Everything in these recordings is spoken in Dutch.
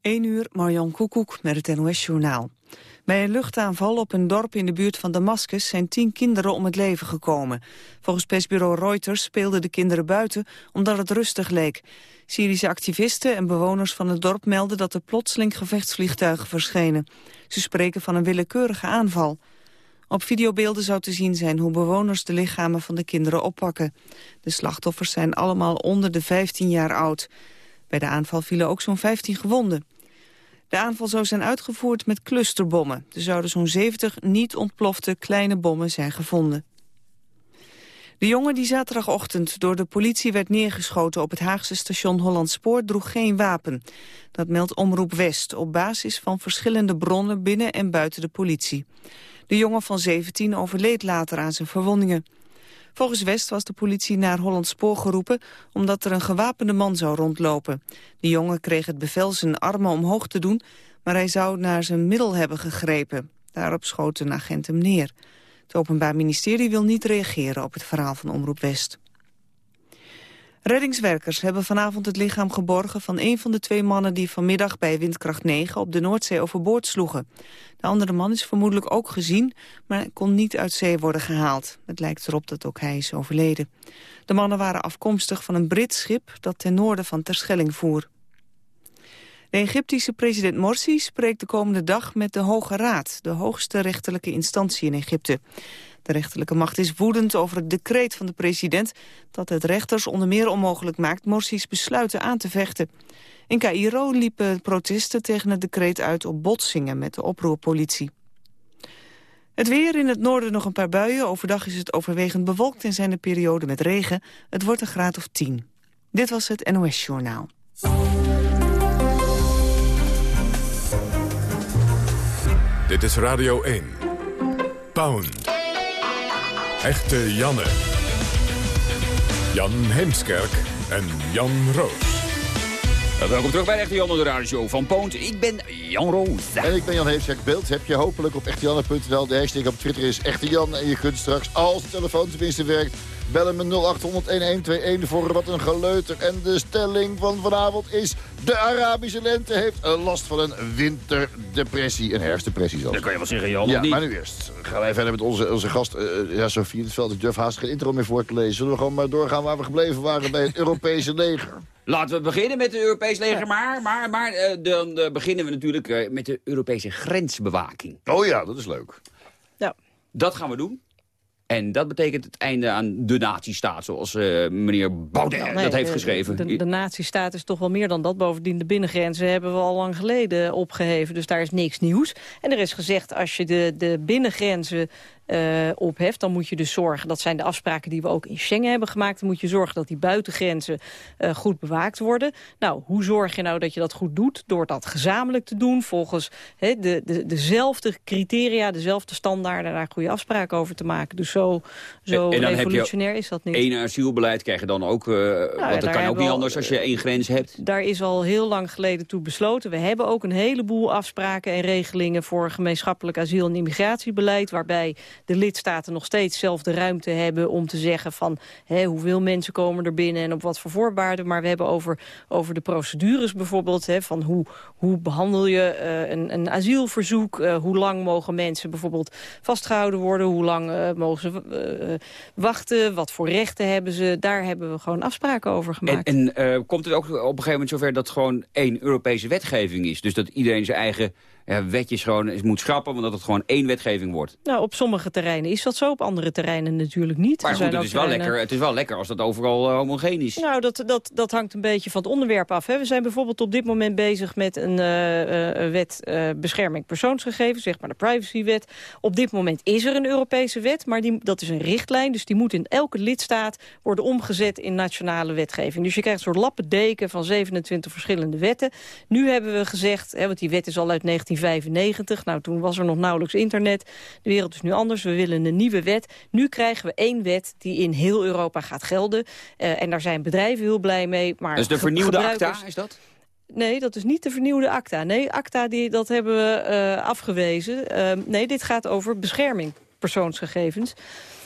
1 uur, Marjan Koekoek met het NOS-journaal. Bij een luchtaanval op een dorp in de buurt van Damascus zijn tien kinderen om het leven gekomen. Volgens persbureau Reuters speelden de kinderen buiten omdat het rustig leek. Syrische activisten en bewoners van het dorp melden dat er plotseling gevechtsvliegtuigen verschenen. Ze spreken van een willekeurige aanval. Op videobeelden zou te zien zijn hoe bewoners de lichamen van de kinderen oppakken. De slachtoffers zijn allemaal onder de 15 jaar oud. Bij de aanval vielen ook zo'n 15 gewonden. De aanval zou zijn uitgevoerd met clusterbommen. Er zouden zo'n 70 niet ontplofte kleine bommen zijn gevonden. De jongen die zaterdagochtend door de politie werd neergeschoten op het Haagse station Hollandspoor droeg geen wapen. Dat meldt Omroep West op basis van verschillende bronnen binnen en buiten de politie. De jongen van 17 overleed later aan zijn verwondingen. Volgens West was de politie naar Hollandspoor geroepen omdat er een gewapende man zou rondlopen. De jongen kreeg het bevel zijn armen omhoog te doen, maar hij zou naar zijn middel hebben gegrepen. Daarop schoot een agent hem neer. Het Openbaar Ministerie wil niet reageren op het verhaal van Omroep West. Reddingswerkers hebben vanavond het lichaam geborgen van een van de twee mannen die vanmiddag bij windkracht 9 op de Noordzee overboord sloegen. De andere man is vermoedelijk ook gezien, maar kon niet uit zee worden gehaald. Het lijkt erop dat ook hij is overleden. De mannen waren afkomstig van een Brits schip dat ten noorden van Terschelling voer. De Egyptische president Morsi spreekt de komende dag met de Hoge Raad, de hoogste rechterlijke instantie in Egypte. De rechterlijke macht is woedend over het decreet van de president... dat het rechters onder meer onmogelijk maakt Morsi's besluiten aan te vechten. In Cairo liepen protesten tegen het decreet uit op botsingen met de oproerpolitie. Het weer in het noorden nog een paar buien. Overdag is het overwegend bewolkt en zijn er perioden met regen. Het wordt een graad of 10. Dit was het NOS Journaal. Dit is Radio 1. Pound. Echte Janne. Jan Heemskerk en Jan Roos. Welkom terug bij Echte Janne, de radio van Poont. Ik ben Jan Roos. En ik ben Jan Heemskerk. Beeld heb je hopelijk op echtejanne.nl. De hashtag op Twitter is Echte Jan. En je kunt straks, als de telefoon tenminste werkt... bellen met 0800-1121 voor wat een geleuter. En de stelling van vanavond is... de Arabische lente heeft last van een winterdepressie. Een herfstdepressie zelfs. Dat kan je wel zeggen, Jan, Ja, niet? maar nu eerst gaan wij verder met onze, onze gast, eh, ja, Sofie het Veld. Ik durf haast geen intro meer voor te lezen. Zullen we gewoon maar doorgaan waar we gebleven waren bij het Europese leger? Laten we beginnen met het Europees leger. Maar, maar, maar eh, dan eh, beginnen we natuurlijk eh, met de Europese grensbewaking. Oh ja, dat is leuk. Dat gaan we doen. En dat betekent het einde aan de nazistaat, zoals eh, meneer Baudet Nee, dat heeft de- geschreven. De, de nazistaat is toch wel meer dan dat. Bovendien, de binnengrenzen hebben we al lang geleden opgeheven. Dus daar is niks nieuws. En er is gezegd, als je de, de binnengrenzen eh, opheft... dan moet je dus zorgen, dat zijn de afspraken die we ook in Schengen hebben gemaakt... dan moet je zorgen dat die buitengrenzen eh, goed bewaakt worden. Nou, hoe zorg je nou dat je dat goed doet? Door dat gezamenlijk te doen, volgens de, de, dezelfde criteria... dezelfde standaarden, daar goede afspraken over te maken. Dus zo, zo En revolutionair is dat niet. Eén asielbeleid krijg je dan ook, eh want dat kan ook niet anders al, als je één grens hebt. Daar is al heel lang geleden toe besloten. We hebben ook een heleboel afspraken en regelingen... voor gemeenschappelijk asiel- en immigratiebeleid... waarbij de lidstaten nog steeds zelf de ruimte hebben om te zeggen... van hè, hoeveel mensen komen er binnen en op wat voor voorwaarden. Maar we hebben over, over de procedures bijvoorbeeld... Hè, van hoe, hoe behandel je eh, een, een asielverzoek... eh, hoe lang mogen mensen bijvoorbeeld vastgehouden worden... hoe lang eh, mogen ze wachten, wat voor rechten hebben ze... daar hebben we gewoon afspraken over En, gemaakt. en eh, komt het ook op een gegeven moment zover dat gewoon één Europese wetgeving is? Dus dat iedereen zijn eigen wetjes gewoon moet schrappen, want dat het gewoon één wetgeving wordt. Nou, op sommige terreinen is dat zo, op andere terreinen natuurlijk niet. Maar goed, het is, wel terreinen- lekker, het is wel lekker als dat overal eh, homogeen is. Nou, dat, dat, dat hangt een beetje van het onderwerp af. Hè. We zijn bijvoorbeeld op dit moment bezig met een eh, eh, wet bescherming persoonsgegevens, zeg maar de privacywet. Op dit moment is er een Europese wet, maar die, dat is een richtlijn. Dus die moet in elke lidstaat worden omgezet in nationale wetgeving. Dus je krijgt een soort lappendeken van 27 verschillende wetten. Nu hebben we gezegd, hè, want die wet is al uit 1995. Nou, toen was er nog nauwelijks internet. De wereld is nu anders. We willen een nieuwe wet. Nu krijgen we één wet die in heel Europa gaat gelden. Eh, en daar zijn bedrijven heel blij mee. Maar Dus de vernieuwde gebruikers- acta, is dat? Nee, dat is niet de vernieuwde acta. Nee, acta die, dat hebben we eh, afgewezen. Eh, nee, dit gaat over bescherming persoonsgegevens.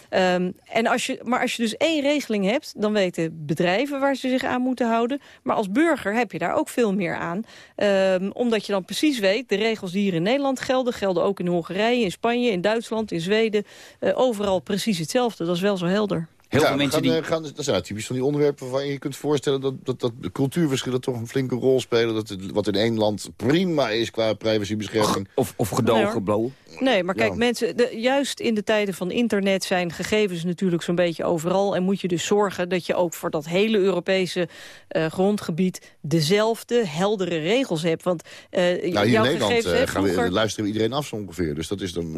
Ehm, en als je, maar als je dus één regeling hebt, dan weten bedrijven waar ze zich aan moeten houden. Maar als burger heb je daar ook veel meer aan. Ehm, omdat je dan precies weet, de regels die hier in Nederland gelden... gelden ook in Hongarije, in Spanje, in Duitsland, in Zweden. Uh, overal precies hetzelfde. Dat is wel zo helder. Heel ja, veel mensen gaan, die... Eh, gaan, dat zijn typisch van die onderwerpen waarvan je kunt voorstellen... dat, dat, dat de cultuurverschillen toch een flinke rol spelen. Dat het, wat in één land prima is qua privacybescherming. Of, of gedogen nee, Nee, maar kijk, mensen, de, juist in de tijden van internet zijn gegevens natuurlijk zo'n beetje overal. En moet je dus zorgen dat je ook voor dat hele Europese uh, grondgebied dezelfde heldere regels hebt. Want uh, nou, hier in Nederland uh, gaan we, luisteren we iedereen af zo ongeveer. Dus dat is dan...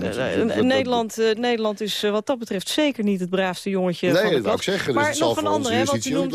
Nederland, Nederland is wat dat betreft zeker niet het braafste jongetje nee, dat wou ik zeggen. Maar dus nog een andere, wat, je noemt,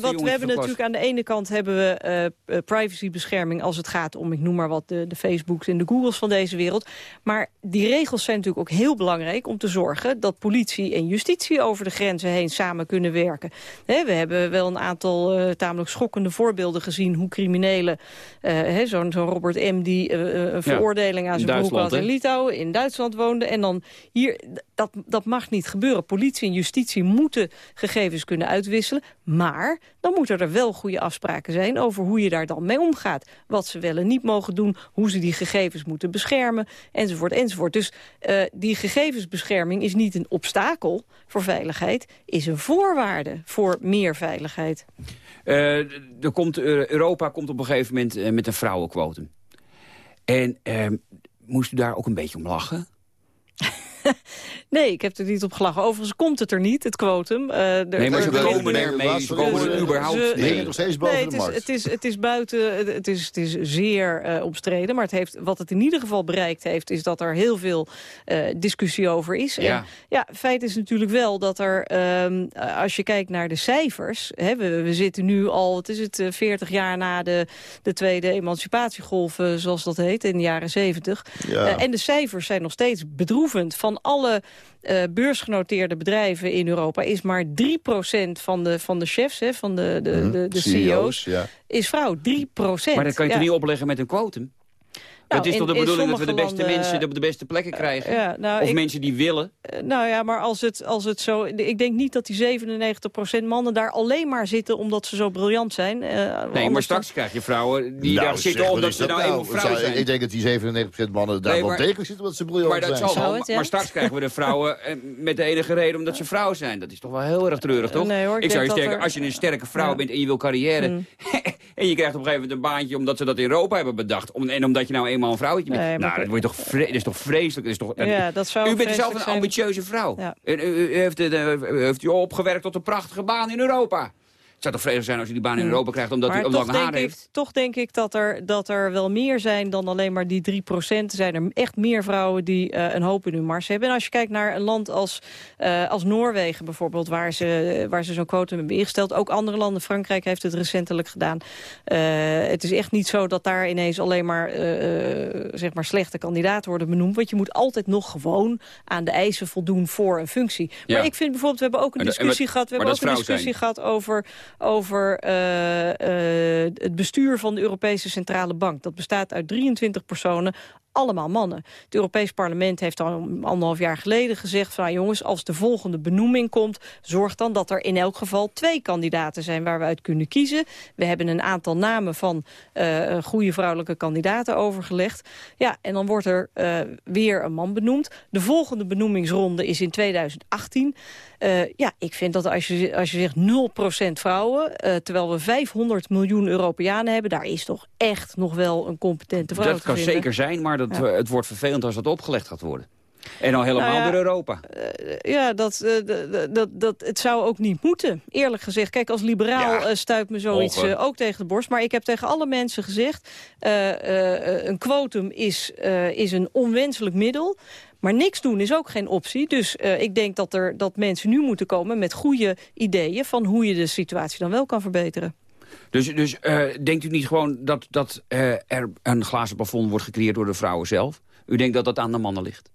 wat we hebben natuurlijk aan de ene kant hebben we privacybescherming als het gaat om, ik noem maar wat, de, de Facebooks en de Googles van deze wereld. Maar die regels zijn natuurlijk ook heel belangrijk om te zorgen... dat politie en justitie over de grenzen heen samen kunnen werken. we hebben wel een aantal uh, tamelijk schokkende voorbeelden gezien... hoe criminelen, uh, zo'n zo Robert M. die uh, een veroordeling aan zijn broek had in Litouwen... in Duitsland woonde. En dan hier, dat, dat mag niet gebeuren. Politie en justitie moeten gegevens kunnen uitwisselen. Maar dan moeten er wel goede afspraken zijn... over hoe je daar dan mee omgaat. Wat ze wel en niet mogen doen, hoe ze die gegevens moeten beschermen, enzovoort, enzovoort. Dus uh, die gegevensbescherming is niet een obstakel voor veiligheid... is een voorwaarde voor meer veiligheid. Uh, er komt, uh, Europa komt op een gegeven moment met een vrouwenquotum. En moest u daar ook een beetje om lachen? nee, ik heb er niet op gelachen. Overigens komt het er niet, het quotum. Uh, er, nee, maar ze komen er mee. Ze komen er überhaupt nee, nog steeds boven nee, het de markt. Is, het, is, het is buiten, het is, het is zeer uh, omstreden. Maar het heeft, wat het in ieder geval bereikt heeft... is dat er heel veel uh, discussie over is. Ja. En, ja, feit is natuurlijk wel dat er... Um, als je kijkt naar de cijfers... Hè, we, we zitten nu al, het is het, 40 jaar na de, de tweede emancipatiegolf... zoals dat heet, in de jaren 70. Ja. en de cijfers zijn nog steeds bedroevend. Van alle uh, beursgenoteerde bedrijven in Europa... is maar 3% van de, van de chefs, hè, van de, de, mm, de, de CEO's, CEO's ja. is vrouw. 3%. Maar dat kan je ja. toch niet opleggen met een quotum? Nou, het is toch de bedoeling dat we de beste landen, mensen op de beste plekken eh, krijgen? Ja, nou, of ik, mensen die willen? Uh, nou ja, maar als het, als het zo... Ik denk niet dat die 97% mannen daar alleen maar zitten... omdat ze zo briljant zijn. Uh, nee, maar straks krijg je vrouwen die nou, daar zitten omdat ze nou, nou eenmaal vrouw zijn. Ik denk dat die 97% mannen daar nee, wel tegen zitten omdat ze briljant maar dat zijn. Zal wel, het, ja? Maar straks krijgen we de vrouwen met de enige reden omdat ze vrouw zijn. Dat is toch wel heel erg treurig, toch? Nee, hoor, ik, ik zou je sterker, als je een sterke vrouw bent en je wil carrière... Mm. en je krijgt op een gegeven moment een baantje omdat ze dat in Europa hebben bedacht. en omdat je nou eenmaal een vrouwtje bent nou, dat, wordt toch dat is toch vreselijk? Dat is toch, ja, dat zou u bent zelf een ambitieuze vrouw. Ja. U, u, u, heeft, u heeft u opgewerkt tot een prachtige baan in Europa zou toch vreselijk zijn als je die baan in Europa krijgt... omdat maar hij lang haar heeft? toch denk ik dat er, dat er wel meer zijn dan alleen maar die 3 procent. Er zijn er echt meer vrouwen die uh, een hoop in hun mars hebben. En als je kijkt naar een land als, uh, als Noorwegen bijvoorbeeld... waar ze, waar ze zo'n quotum hebben ingesteld. Ook andere landen, Frankrijk heeft het recentelijk gedaan. Uh, het is echt niet zo dat daar ineens alleen maar, zeg maar slechte kandidaten worden benoemd. Want je moet altijd nog gewoon aan de eisen voldoen voor een functie. Maar ja. ik vind bijvoorbeeld, we hebben ook een discussie gehad... we hebben ook een discussie zijn. gehad over over uh, uh, het bestuur van de Europese Centrale Bank. Dat bestaat uit 23 personen, allemaal mannen. Het Europees Parlement heeft al anderhalf jaar geleden gezegd... van jongens, als de volgende benoeming komt... zorg dan dat er in elk geval twee kandidaten zijn waar we uit kunnen kiezen. We hebben een aantal namen van uh, goede vrouwelijke kandidaten overgelegd. Ja, en dan wordt er uh, weer een man benoemd. De volgende benoemingsronde is in 2018. Uh, ja, ik vind dat als je, als je zegt 0% vrouwen... Terwijl we 500 miljoen Europeanen hebben... daar is toch echt nog wel een competente vrouw Dat kan zeker zijn, maar dat, ja. het wordt vervelend als dat opgelegd gaat worden. En al helemaal nou ja, door Europa. Uh, ja, dat, uh, dat, dat, het zou ook niet moeten, eerlijk gezegd. Kijk, als liberaal ja, uh, stuit me zoiets ook tegen de borst. Maar ik heb tegen alle mensen gezegd... een quotum is, is een onwenselijk middel. Maar niks doen is ook geen optie. Dus ik denk dat, er, dat mensen nu moeten komen met goede ideeën... van hoe je de situatie dan wel kan verbeteren. Dus, dus denkt u niet gewoon dat, dat er een glazen plafond wordt gecreëerd door de vrouwen zelf? U denkt dat dat aan de mannen ligt?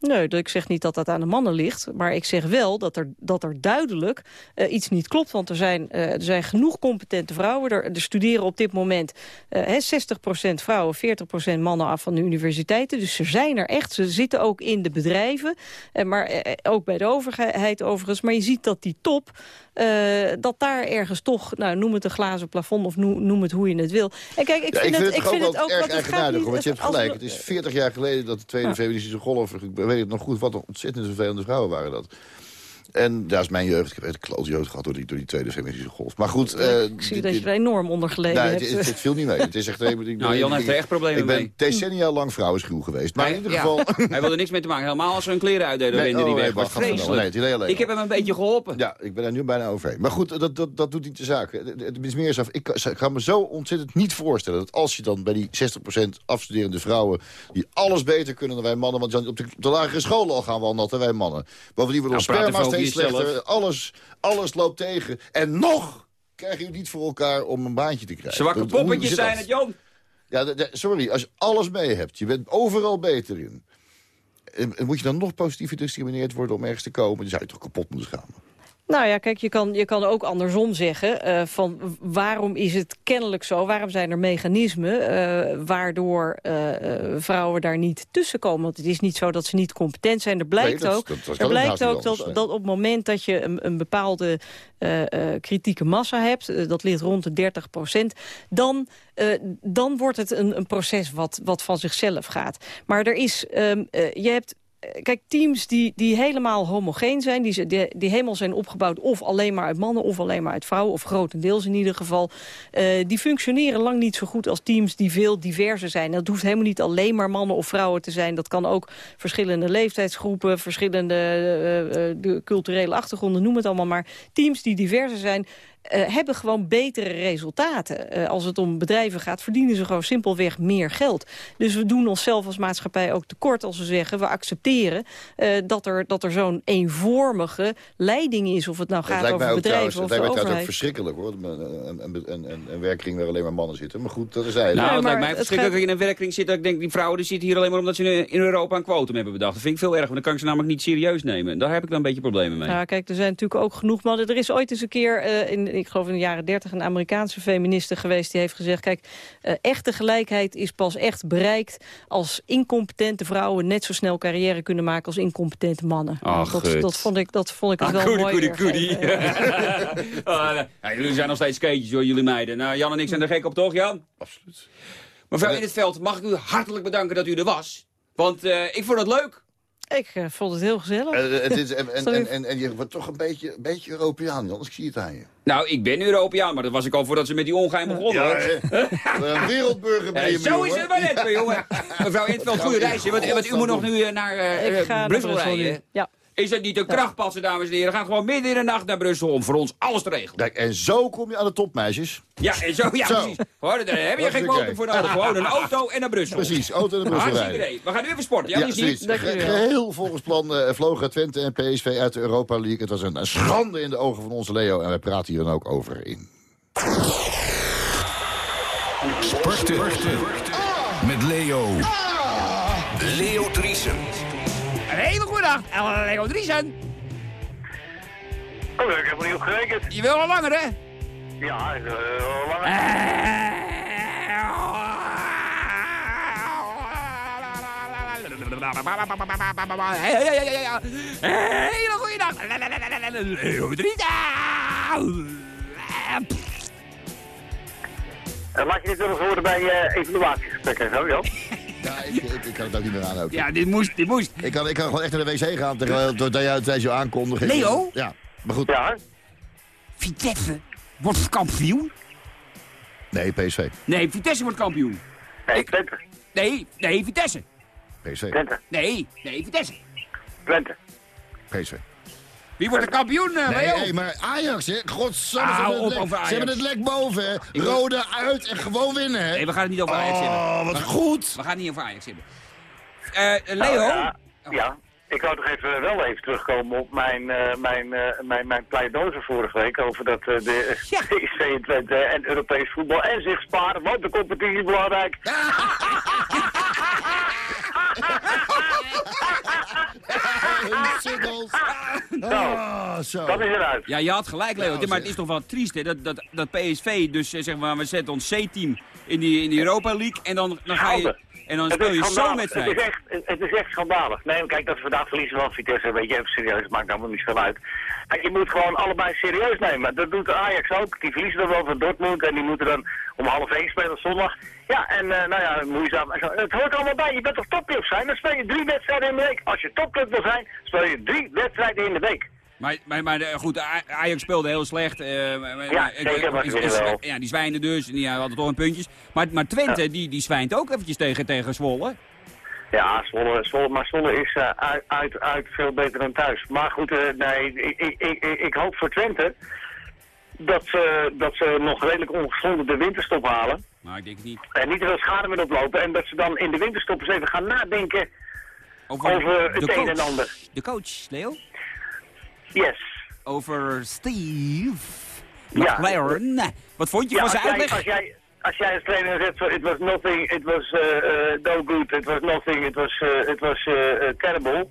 Nee, ik zeg niet dat dat aan de mannen ligt. Maar ik zeg wel dat er, dat er duidelijk uh, iets niet klopt. Want er zijn, uh, er zijn genoeg competente vrouwen. Er, er studeren op dit moment uh, 60% vrouwen, 40% mannen af van de universiteiten. Dus ze zijn er echt. Ze zitten ook in de bedrijven. Maar ook bij de overheid overigens. Maar je ziet dat die top... Dat daar ergens toch, nou, noem het een glazen plafond of noem, noem het hoe je het wil. En kijk, ik, ja, vind, ik het, vind het, ik vind het ook erg eigenaardig, want je hebt gelijk. het is 40 jaar geleden dat de Tweede. Feministische Golf, weet het nog goed, wat een ontzettend vervelende vrouwen waren dat. En daar is mijn jeugd. Ik heb een klote jeugd gehad door die, door die tweede feministische golf. Maar goed... Uh, ik zie dat je er enorm onder geleden nou, hebt. Het, het, het viel niet mee. Het is echt... Ik, nou, Jan heeft er echt problemen mee. Ik ben decennia lang vrouwenschuw geweest. Maar hij, in ieder ja, geval... hij wilde niks mee te maken. Helemaal als ze hun kleren uitdeden. Nee, nee, oh, die weg. vreselijk. Nee, nee, ik heb hem een beetje geholpen. Ja, ik ben er nu bijna overheen. Maar goed, dat, dat, dat doet niet de zaak. Het is meer af. Ik, ik ga me zo ontzettend niet voorstellen... dat als je dan bij die 60% afstuderende vrouwen... die alles beter kunnen dan wij mannen... want op de, op de lagere scholen al gaan we al nat wij mannen. Bovendien wordt ons Nou, sperma steeds slechter. Alles, alles loopt tegen. En nog krijg je het niet voor elkaar om een baantje te krijgen. Zwakke poppetjes zijn het, Jan. Ja, sorry, als je alles mee hebt, je bent overal beter in... En, en moet je dan nog positief gediscrimineerd worden om ergens te komen... dan zou je toch kapot moeten schamen. Nou ja, kijk, je kan, je kan ook andersom zeggen... eh, van waarom is het kennelijk zo, waarom zijn er mechanismen... eh, waardoor eh, vrouwen daar niet tussen komen? Want het is niet zo dat ze niet competent zijn. Er blijkt dat- ook, dat- er blijkt ook dat, anders, dat op het moment dat je een, een bepaalde kritieke massa hebt... dat ligt rond de 30 procent... dan, dan wordt het een, een proces wat, wat van zichzelf gaat. Maar er is, ehm, eh, je hebt Kijk, teams die, die helemaal homogeen zijn, die, die, die helemaal zijn opgebouwd... of alleen maar uit mannen of alleen maar uit vrouwen... of grotendeels in ieder geval... eh, die functioneren lang niet zo goed als teams die veel diverser zijn. Dat hoeft helemaal niet alleen maar mannen of vrouwen te zijn. Dat kan ook verschillende leeftijdsgroepen... verschillende eh, eh, culturele achtergronden, noem het allemaal maar. Teams die diverser zijn... eh, hebben gewoon betere resultaten. Eh, als het om bedrijven gaat, verdienen ze gewoon simpelweg meer geld. Dus we doen onszelf als maatschappij ook tekort als we zeggen... we accepteren eh, dat er, dat er zo'n eenvormige leiding is... of het nou gaat lijkt over trouwens, bedrijven het of lijkt de mij trouwens ook verschrikkelijk hoor. Een, een, een, een, een werkkring waar alleen maar mannen zitten. Maar goed, dat is hij. Nou, het maar lijkt mij verschrikkelijk dat ik in een werkkring zit. Dat ik denk, die vrouwen die zitten hier alleen maar omdat ze in- Europa een quotum hebben bedacht. Dat vind ik veel erg, want dan kan ik ze namelijk niet serieus nemen. Daar heb ik dan een beetje problemen mee. Ja, kijk, er zijn natuurlijk ook genoeg mannen. Er is ooit eens een keer, eh, in, ik geloof in de jaren dertig... een Amerikaanse feministe geweest die heeft gezegd... kijk, eh, echte gelijkheid is pas echt bereikt... als incompetente vrouwen net zo snel carrière kunnen maken... als incompetente mannen. Ach, dat, dat vond ik, dat vond ik het Ah, wel goedie, mooi. goedie, weergegeven. goedie. Ah, ja, jullie zijn nog steeds skaetjes hoor, jullie meiden. Nou, Jan en ik zijn er gek op, toch Jan? Absoluut. Mevrouw in het veld, mag ik u hartelijk bedanken dat u er was? Want eh, ik vond het leuk. Ik eh, vond het heel gezellig. Eh, het is, en, en, en, en, je wordt toch een beetje, een beetje Europeaan, Jan. Ik zie het aan je. Nou, ik ben Europeaan, maar dat was ik al voordat ze met die ongein begonnen. hoor. eh, een wereldburger ben je, zo is het maar net, jongen. Mevrouw in het veld, goede reis. hè, Want, want u moet nog nu eh, naar eh, ik ga naar Brussel rijden. Ja. Is dat niet een krachtpassen, dames en heren? Gaan gewoon midden in de nacht naar Brussel om voor ons alles te regelen. Kijk, en zo kom je aan de top, meisjes. Ja, en zo, ja, Zo. precies. Hoor, daar heb je Dat geen oké. voor nodig. Gewoon een auto en naar Brussel. Precies, auto naar Brussel Hartstikke rijden. idee. We gaan nu even sporten. Ja, wel. Geheel volgens plan eh, vlogen Twente en PSV uit de Europa League. Het was een, een schande in de ogen van onze Leo. En wij praten hier dan ook over in. Sporten. Met Leo. Leo Driesen. Een hele goede dag. En Leo Driesen. Oh, daar heb ik helemaal niet op gerekend. Je wil al langer, hè? Ja, uh, langer. Hele goede dag. Leo Driesen. Uh, laat je dit wel eens horen bij uh, evaluatiegesprekken en zo, Jan? Ja, ik, ik, ik kan het ook niet meer aan ook. Ja, dit moest, dit moest. Ik, kan, ik kan gewoon echt naar de wc gaan terwijl doordat jij tijdens je aankondiging... Leo? Ja, maar goed. Ja, Vitesse wordt kampioen? Nee, PSV. Nee, Vitesse wordt kampioen. nee, Twente. Nee, nee, Vitesse. PSV. Twente. Nee, nee, Vitesse. Twente. PSV. Wie wordt de kampioen, uh, Nee, hey, maar Ajax, hè? Godsamme, ze, hebben het lek- over ze hebben het lek boven, hè? Rode uit en gewoon winnen, hè? Nee, we gaan het niet over Ajax hebben. Oh, wat We- goed. We gaan het niet over Ajax hebben. Eh, Leo? Nou, ja, ja, ik wou toch even, wel even terugkomen op mijn, eh, mijn, eh, mijn, mijn pleidooi van vorige week over dat eh, de Ja. Twente en Europees voetbal en zich sparen, want de competitie is belangrijk. Ah, zo. Dat is eruit. Ja, je had gelijk, Leo. Nou, maar het is toch wel triest, hè? Dat, dat, dat PSV, dus eh, zeg maar, we zetten ons C-team in die, in die Europa League. En dan, dan ga je... En dan speel is je zo'n schandalig. Het is, echt, het is echt schandalig. Nee, kijk, dat we vandaag verliezen van Vitesse, weet je, even serieus, maakt nou niet veel uit. Je moet gewoon allebei serieus nemen. Dat doet Ajax ook. Die verliezen dan wel van Dortmund en die moeten dan om half één spelen zondag. Ja, en eh, nou ja, moeizaam. Het hoort allemaal bij. Je bent toch topclub zijn? Dan speel je drie wedstrijden in de week. Als je topclub wil zijn, speel je drie wedstrijden in de week. Maar, maar, maar eh, goed, Ajax speelde heel slecht. eh, Ja, maar- zeker, wel. Ja, die zwijnen dus. Die hadden toch een puntjes. Maar, maar Twente, die, die zwijnt ook eventjes tegen, tegen Zwolle. Ja, Zwolle, Zwolle, maar Zwolle is eh, uit, uit, uit veel beter dan thuis. Maar goed, nee, ik, ik, ik, ik hoop voor Twente dat ze, dat ze nog redelijk ongeschonden de winterstop halen. Maar ik denk het niet. En niet te veel schade meer oplopen. En dat ze dan in de winterstop eens even gaan nadenken Over, over het een en ander. De coach, Leo? Yes. Over Steve Ja. McLaren. Wat vond je Ja, van als zijn jij, uitleg? als jij, als jij als trainer zegt, van, it was nothing, it was uh, no good, it was nothing, it was, uh, it was uh, terrible.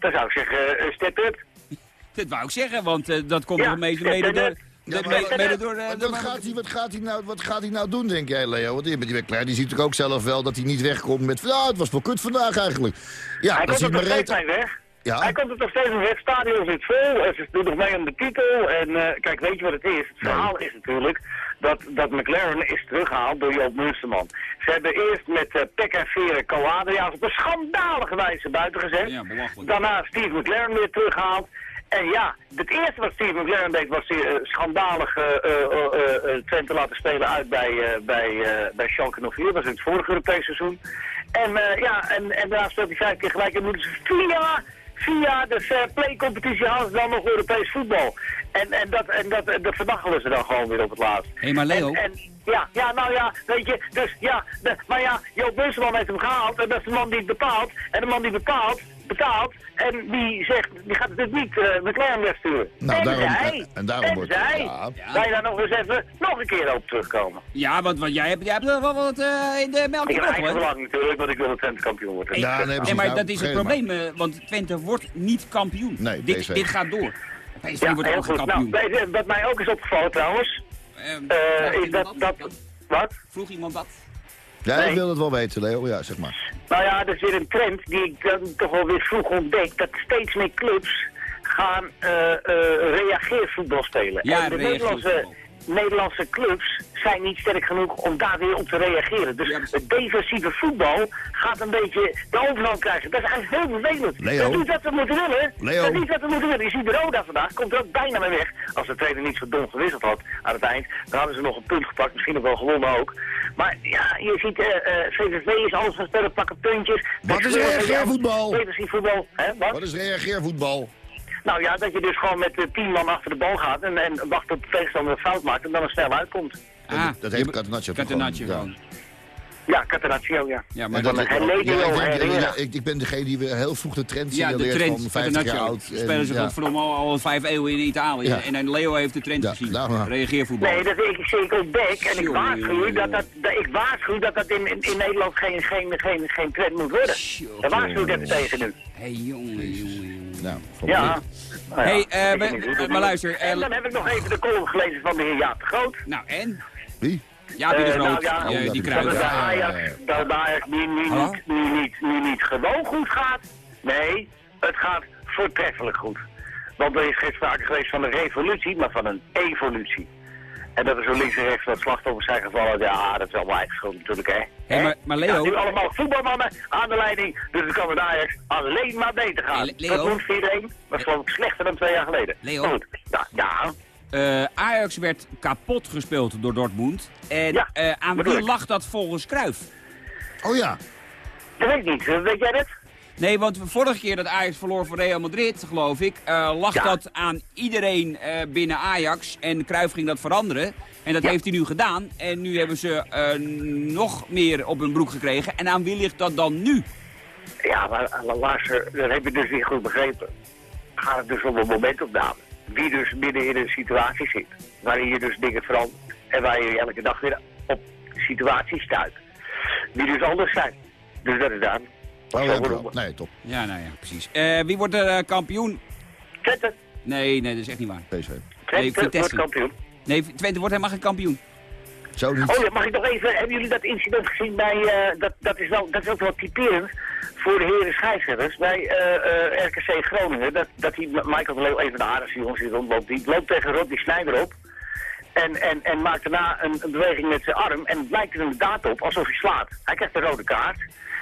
Dan zou ik zeggen, uh, step up. Dat wou ik zeggen, want dat komt Ja, nog mede, mede er door... Ja, maar- Maar wat, gaat hij, wat, gaat hij nou, wat gaat hij nou doen, denk jij, Leo? Want die, die, die, die ziet natuurlijk ook zelf wel dat hij niet wegkomt met... van, Ja, het was wel kut vandaag eigenlijk. Ja, Hij dan komt ziet nog weg. Ja. Hij komt er nog steeds weg. Het stadion zit vol. en Ze doen nog mee om de titel. En eh, kijk, weet je wat het is? Het verhaal is natuurlijk dat, dat McLaren is teruggehaald door Joop Munsterman. Ze hebben eerst met uh, pek en veren Coadriaans op een schandalige wijze buiten gezet. Ja. Daarna Steve McLaren weer teruggehaald. En ja, het eerste wat Steve McLaren deed was uh, schandalig uh, uh, Twente laten spelen uit bij, bij, bij Schalke 04. Dat was in het vorige Europese seizoen. En ja, en, en daarna speelt hij vijf keer gelijk en moeten ze via, via de fair play competitie halen ze dan nog Europees voetbal. En, en, dat, en dat, en dat verdachten ze dan gewoon weer op het laatst. Hé, maar Leo... En, en, ja, ja, nou ja, weet je, dus ja, de, maar ja, Joop Bunseman heeft hem gehaald en dat is de man die het bepaalt. En de man die bepaalt, betaalt en die zegt, die gaat het niet uh, McLaren wegsturen. Nou, daarom- Tenzij, en daarom wordt- tenzij ja. wij daar nog eens even, nog een keer op terugkomen. Ja, want, want jij hebt, jij hebt er wel wat eh, in de melk Ik heb eigen belang natuurlijk, want ik wil dat Twente kampioen worden. Ja, nee, maar Nou, dat is het probleem, eh, want Twente wordt niet kampioen. Nee, dit, dit gaat door. PSV Ja, wordt ook. Nou, kampioen. je, wat mij ook is opgevallen trouwens, vraagt is dat, dat, wat? Vroeg iemand dat? Nee. ik wil het wel weten, Leo. Ja, zeg maar. Nou ja, er is weer een trend die ik dan toch wel weer vroeg ontdek. Dat steeds meer clubs gaan eh eh reageervoetbal spelen. Ja, en de reageervoetbal. Nederlandse, Nederlandse clubs zijn niet sterk genoeg om daar weer op te reageren. Dus het defensieve voetbal gaat een beetje de overhand krijgen. Dat is eigenlijk heel vervelend. Leo. Dat is niet wat we moeten willen. Leo. Dat is niet wat we moeten willen. Je ziet de Roda vandaag, komt er ook bijna mee weg. Als de trainer niet zo dom gewisseld had aan het eind, dan hadden ze nog een punt gepakt. Misschien nog wel gewonnen ook. Maar ja, je ziet, eh eh, VVV is alles van spelen, pakken puntjes. Wat is reageervoetbal? Defensief voetbal, hè? Wat? Wat is reageervoetbal? Nou ja, dat je dus gewoon met eh, tien man achter de bal gaat en, en wacht tot de tegenstander een fout maakt en dan er snel uitkomt. Ah, dat heet Catenaccio toch Catenaccio gewoon. Ja, Catenaccio, ja. Ja, maar En dat, dan ja, ik, ik, ik ben degene die weer heel vroeg de trend ja, de signaleert trend, van 50 jaar Catenaccio. oud. En, Spelen ze ja. godverdomme al, al vijf eeuwen in Italië. Ja. En, en Leo heeft de trend Ja, gezien. nou. Reageervoetbal. Nee, dat ik zeker ontdek en ik waarschuw dat dat, dat, ik waarschuw dat, dat in, in, in Nederland geen, geen, geen, geen trend moet worden. Daar waarschuw ik even tegen nu. Hé, jongen, jongen, jongen. Nou, Ja. Nou ja, Hey, eh, we- dat maar moet. luister, eh, En dan heb ik nog even de column gelezen van de heer Jaap de Groot. Nou, en? Wie? Ja, die Eh, is nou rood. oh, die dat- Dat het kruid. ja, ja. Ajax, dat Ajax nu, niet, nu, niet, nu niet gewoon goed gaat. Nee, het gaat voortreffelijk goed. Want er is geen sprake geweest van een revolutie, maar van een evolutie. En dat er zo links en rechts wat slachtoffers zijn gevallen, ja, dat is allemaal eigen schuld natuurlijk, hè. Hé, Hè? maar- maar Leo- Ja, nu allemaal voetbalmannen aan de leiding, dus het kan met Ajax alleen maar beter gaan. Hey, Leo? Dat wordt 4-1, dat is geloof ik slechter dan twee jaar geleden. Leo? Goed, ja, ja, Eh, Ajax werd kapot gespeeld door Dortmund. En Ja, eh, aan wie lag dat volgens Cruijff? Oh ja. dat weet ik niet. Weet jij dat? Nee, want vorige keer dat Ajax verloor van Real Madrid, geloof ik, eh, lag Ja. dat aan iedereen eh, binnen Ajax. En Cruijff ging dat veranderen. En dat Ja. heeft hij nu gedaan. En nu hebben ze eh, nog meer op hun broek gekregen. En aan wie ligt dat dan nu? Ja, maar luister, dat heb je dus niet goed begrepen. Gaat het dus om een momentopname. Wie dus midden in een situatie zit. Waarin je dus dingen verandert. En waar je elke dag weer op situaties stuit. Die dus anders zijn. Dus dat is daar. Oh, ja, nee, top. Ja, nou ja, precies. Uh, wie wordt er uh, kampioen? Twente. Nee, nee, dat is echt niet waar. PSV. Twente nee, wordt kampioen. Nee, Twente wordt helemaal geen kampioen. Zo niet. Oh ja, mag ik nog even, hebben jullie dat incident gezien bij, uh, dat, dat, is wel, dat is ook wel typerend voor de heren scheidsrechters bij uh, RKC Groningen. Dat, dat die, Michael de Leeuw, even de Ares, die ons hier rondloopt, die loopt tegen Rod, die Snijder op. En, en, en maakt daarna een, een beweging met zijn arm en het lijkt er inderdaad op alsof hij slaat. Hij krijgt een rode kaart.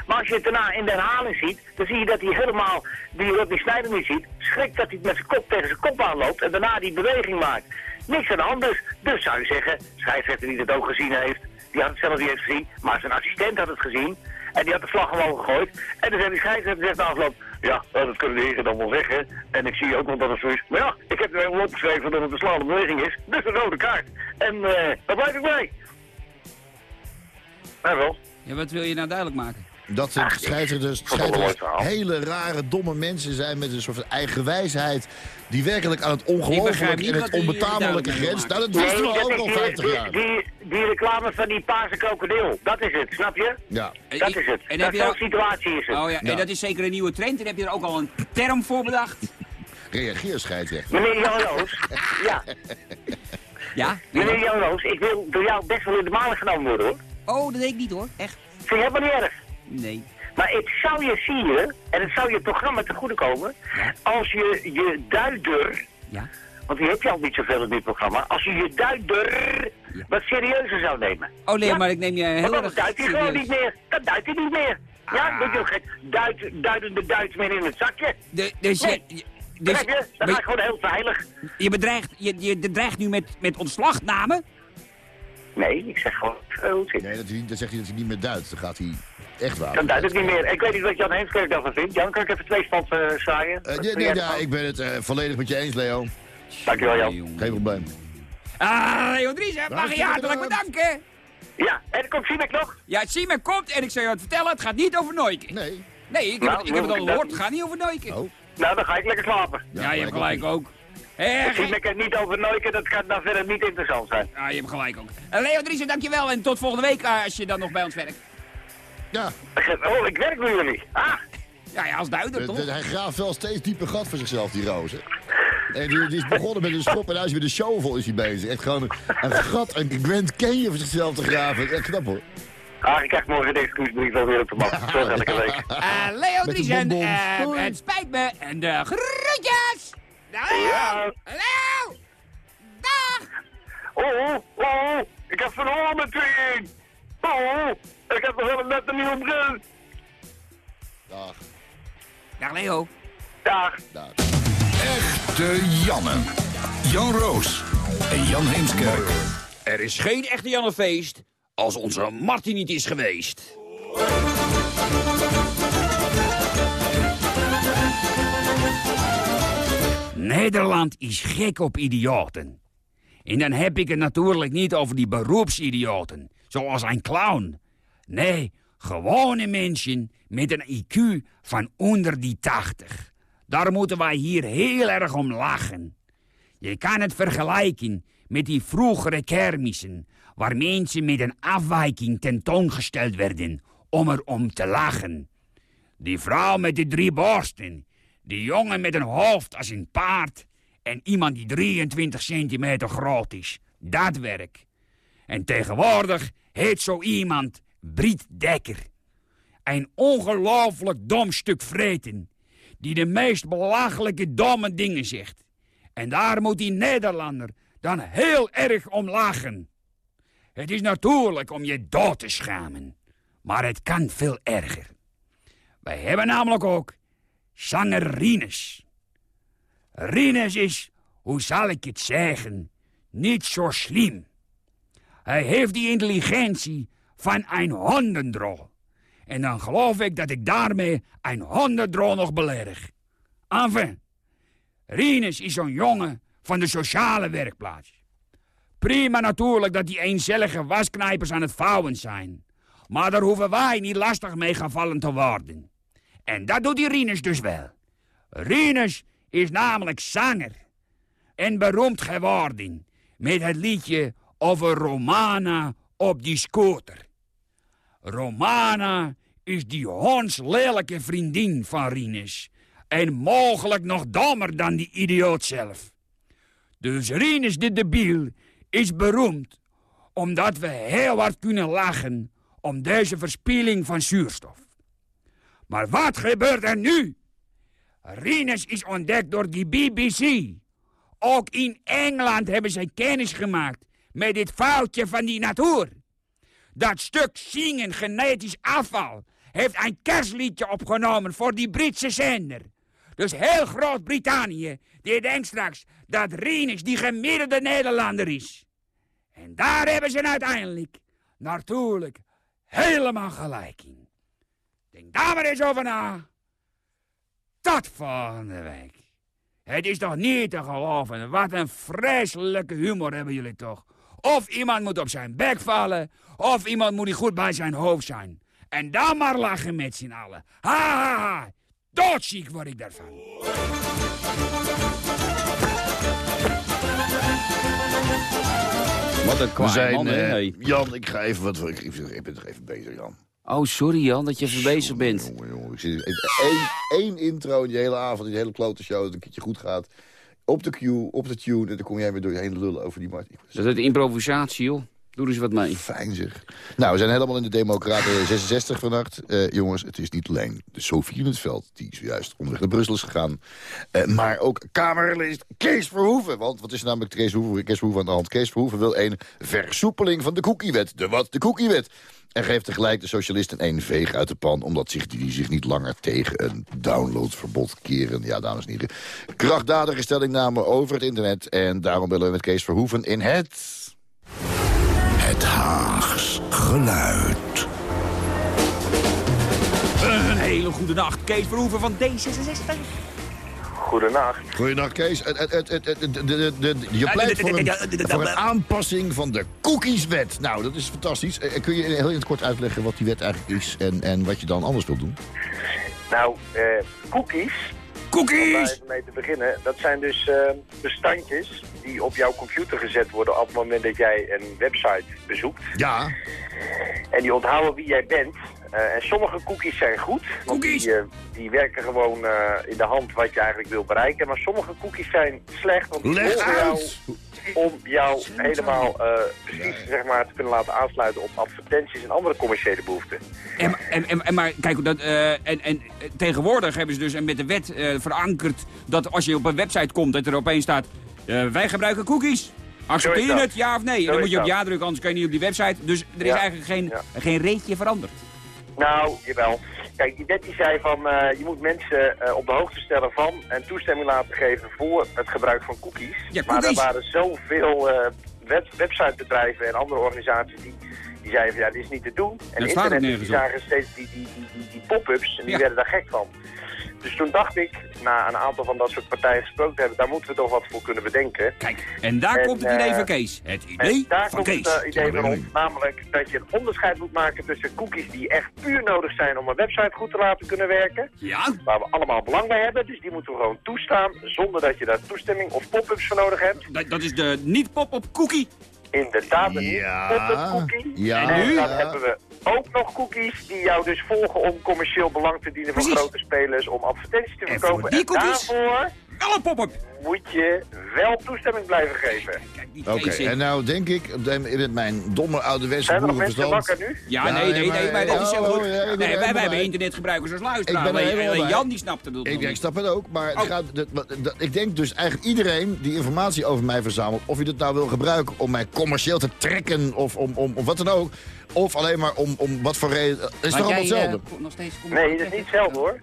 Maar als je het daarna in de herhaling ziet, dan zie je dat hij helemaal die Rodney Snijder niet ziet. Schrikt dat hij met zijn kop tegen zijn kop aanloopt en daarna die beweging maakt. Niks aan de hand dus. Dus zou je zeggen, scheidsrechter die het ook gezien heeft, die had het zelf niet eens gezien, maar zijn assistent had het gezien. En die had de vlag gewoon gegooid. En dan zei die scheidsrechter zegt de afloop, ja, dat kunnen de heren dan wel zeggen. En ik zie ook wel dat het zo is. Maar ja, ik heb er helemaal opgeschreven dat het een slaande beweging is. Dus een rode kaart. En uh, daar blijf ik bij. Nou wel. Ja, wat wil je nou duidelijk maken? Dat het scheidsrechters, hele rare, domme mensen zijn met een soort eigen wijsheid. Die werkelijk aan het ongelooflijke en het onbetamelijke grens. Nou, dat wisten we ook al 50 jaar. Die, die, reclame van die paarse krokodil, dat is het, snap je? Ja. Dat is het. En dat is situatie is het. Oh ja, en dat is zeker een nieuwe trend. En heb je er ook al een term voor bedacht? Reageer, scheidsrechter. Meneer Jan Roos, ja. Ja? Meneer Jan Roos, ik wil door jou best wel in de malen genomen worden, hoor. Oh, dat deed ik niet, hoor. Echt. Vind je helemaal niet erg? Nee. Maar het zou je zien, en het zou je programma te goede komen, als je je duider, ja. want die heb je al niet zoveel in dit programma, als je je duider wat serieuzer zou nemen. Oh nee, maar ik neem je heel erg Dat duidt hij gewoon niet meer. Dat duidt hij niet meer. Ja, ah. je ook geen duid, duidende Duitsman in het zakje. De, dus nee. je, dus, je? Dan ga ik gewoon heel veilig. Je bedreigt, je, je dreigt nu met, met ontslagnamen? Nee, ik zeg gewoon... Uh, nee, dat, dat zegt hij dat hij niet meer duidt. Dan gaat hij echt waar. Dan duidt het niet meer. Ik weet niet wat Jan Heemskerk daarvan vindt. Jan, kan ik even twee stand uh, zwaaien? Uh, nee, nee, ja, ik ben het uh, volledig met je eens, Leo. Dankjewel, Jan. Geen probleem. Ah, Leo Dries, mag je hartelijk bedanken. Ja, en er komt Siemek nog? Ja, Siemek komt en ik zou je wat vertellen, het gaat niet over Noiken. Nee. Nee, ik heb, nou, het, ik heb het al gehoord, het gaat niet over Noiken. Oh. Nou, dan ga ik lekker slapen. Ja, ja je hebt gelijk ook. Hey, Siemek het niet over Noiken, dat gaat dan verder niet interessant zijn. Ah, je hebt gelijk ook. Uh, Leo Dries, dankjewel en tot volgende week als je dan nog bij ons werkt. Ja. Oh, ik werk bij jullie. Ah. Ja, ja als duider, toch? Hij graaft wel steeds dieper gat voor zichzelf, die roos. En die, die, is begonnen met een schop en nu is met een shovel is hij bezig. Echt gewoon een, gat, een Grand Canyon voor zichzelf te graven. Echt knap hoor. Ah, ik krijg morgen een excuusbrief weer op de mat. Zo elke week. Uh, Leo Driesen, uh, het spijt me. En de groetjes! Dag! Ja. Hallo! Dag! Oh, oh, oh, ik heb verloren met 2 Oh, ik heb nog wel net een nieuwe bril. Dag. Dag Leo. Dag. Dag. Echte Janne. Jan Roos en Jan Heemskerk. Er is geen echte Jannefeest als onze Martin niet is geweest. Nederland is gek op idioten. En dan heb ik het natuurlijk niet over die beroepsidioten, zoals een clown. Nee, gewone mensen met een IQ van onder die 80. Daar moeten wij hier heel erg om lachen. Je kan het vergelijken met die vroegere kermissen... waar mensen met een afwijking tentoongesteld werden om er om te lachen. Die vrouw met de drie borsten, die jongen met een hoofd als een paard... en iemand die 23 centimeter groot is. Dat werk. En tegenwoordig heet zo iemand Briet Dekker. Een ongelooflijk dom stuk vreten die de meest belachelijke domme dingen zegt. En daar moet die Nederlander dan heel erg om lachen. Het is natuurlijk om je dood te schamen, maar het kan veel erger. Wij hebben namelijk ook zanger Rinus. Rinus is, hoe zal ik het zeggen, niet zo slim. Hij heeft die intelligentie van een hondendrol. En dan geloof ik dat ik daarmee een honderdrol nog belerg. Enfin, Rinus is zo'n jongen van de sociale werkplaats. Prima natuurlijk dat die eenzellige wasknijpers aan het vouwen zijn. Maar daar hoeven wij niet lastig mee gevallen te worden. En dat doet die Rinus dus wel. Rinus is namelijk zanger. En beroemd geworden met het liedje over Romana op die scooter. Romana is die Hons lelijke vriendin van Rinus. En mogelijk nog dommer dan die idioot zelf. Dus Rinus de debiel is beroemd omdat we heel hard kunnen lachen om deze verspilling van zuurstof. Maar wat gebeurt er nu? Rinus is ontdekt door die BBC. Ook in Engeland hebben ze kennis gemaakt met dit foutje van die natuur. Dat stuk zingen genetisch afval heeft een kerstliedje opgenomen voor die Britse zender. Dus heel Groot-Brittannië, die denkt straks dat Rinus die gemiddelde Nederlander is. En daar hebben ze uiteindelijk natuurlijk helemaal gelijk in. Denk daar maar eens over na. Tot volgende week. Het is toch niet te geloven. Wat een vreselijke humor hebben jullie toch. Of iemand moet op zijn bek vallen, of iemand moet niet goed bij zijn hoofd zijn. En dan maar lachen met z'n allen. Ha, ha, ha. Doodziek word ik daarvan. Wat een kwaai zijn, man, hè? eh. Jan, ik ga even wat... Ik, ik ben toch even bezig, Jan. Oh, sorry Jan, dat je even bezig bent. Jongen, jongen, ik zit één, één intro in die hele avond, in die hele klote show, dat het een keertje goed gaat. Op de cue, op de tune, en dan kom jij weer door je heen lullen over die Martin. Dat is improvisatie, joh. Doe eens wat mee. Fijn zeg. Nou, we zijn helemaal in de Democraten 66 vannacht. Eh, jongens, het is niet alleen de Sofie in het veld, die zojuist onderweg naar Brussel is gegaan. eh, maar ook Kamerlid Kees Verhoeven. Want wat is namelijk Kees Verhoeven, Kees Verhoeven aan de hand? Kees Verhoeven wil een versoepeling van de cookiewet. De wat? De cookiewet. En geeft tegelijk de socialisten een veeg uit de pan... omdat zich die zich niet langer tegen een downloadverbod keren. Ja, dames en heren. Krachtdadige stellingname over het internet. En daarom willen we met Kees Verhoeven in het... Het Haags geluid. Een hele goede nacht, Kees Verhoeven van D66. Goedenacht. Goedendag Kees. Het- het- het- het- het- de- de- de- Je pleit voor een, voor een aanpassing van de cookieswet. Nou, dat is fantastisch. Eh, Kun je heel in het kort uitleggen wat die wet eigenlijk is... en, en wat je dan anders wilt doen? Nou, eh, cookies, Cookies! even mee te beginnen, dat zijn dus eh, bestandjes die op jouw computer gezet worden op het moment dat jij een website bezoekt. Ja. En die onthouden wie jij bent. Eh, en sommige cookies zijn goed, want Cookies? die, eh, die werken gewoon eh, in de hand wat je eigenlijk wil bereiken. Maar sommige cookies zijn slecht, want die jou om jou helemaal eh, precies zeg maar, te kunnen laten aansluiten op advertenties en andere commerciële behoeften. En, en, en, en maar kijk, dat, eh, en, en tegenwoordig hebben ze dus met de wet eh, verankerd dat als je op een website komt, dat er opeens staat, wij gebruiken cookies. Accepteer je het, ja of nee? En dan moet je op ja drukken, anders kan je niet op die website. Dus er is Ja. eigenlijk geen, Ja. geen reetje veranderd. Nou, jawel. Kijk, die wet die zei van eh, je moet mensen eh, op de hoogte stellen van en toestemming laten geven voor het gebruik van cookies. Ja, Maar er waren zoveel eh web websitebedrijven en andere organisaties die, die zeiden van ja, dit is niet te doen. En Dat internet die zagen steeds die, die, die, die, die pop-ups en die Ja. werden daar gek van. Dus toen dacht ik, na een aantal van dat soort partijen gesproken te hebben, daar moeten we toch wat voor kunnen bedenken. Kijk, en daar En, komt het idee eh, van Kees. Het idee daar van komt Kees. het eh, idee van op, Leuk. namelijk dat je een onderscheid moet maken tussen cookies die echt puur nodig zijn om een website goed te laten kunnen werken. Ja, Waar we allemaal belang bij hebben, dus die moeten we gewoon toestaan zonder dat je daar toestemming of pop-ups voor nodig hebt. dat, dat is de niet-pop-up cookie. Inderdaad, een Ja, pop-up cookie. ja, en dan ja. hebben we ook nog cookies die jou dus volgen om commercieel belang te dienen van grote spelers, om advertenties te En verkopen. voor die cookies- daarvoor Wel een pop-up. moet je wel toestemming blijven geven. Oké, en nou denk ik, met mijn domme ouderwetse Zijn er nog mensen wakker nu? Ja, Ja, nee, nee, nee, nee, maar- dat is heel oh, goed. Nee, wij, wij hebben bij. internetgebruikers als luisteraar. Er Alleen-. Jan die snapt het nog Ik, ik snap het ook, maar het Oh. gaat, dat, dat- ik denk dus eigenlijk iedereen die informatie over mij verzamelt... of je dat nou wil gebruiken om mij commercieel te trekken of, om, om, of wat dan ook... of alleen maar om, om wat voor reden... Het is Maar toch allemaal hetzelfde? eh, nog steeds Nee, dat is niet hetzelfde hoor.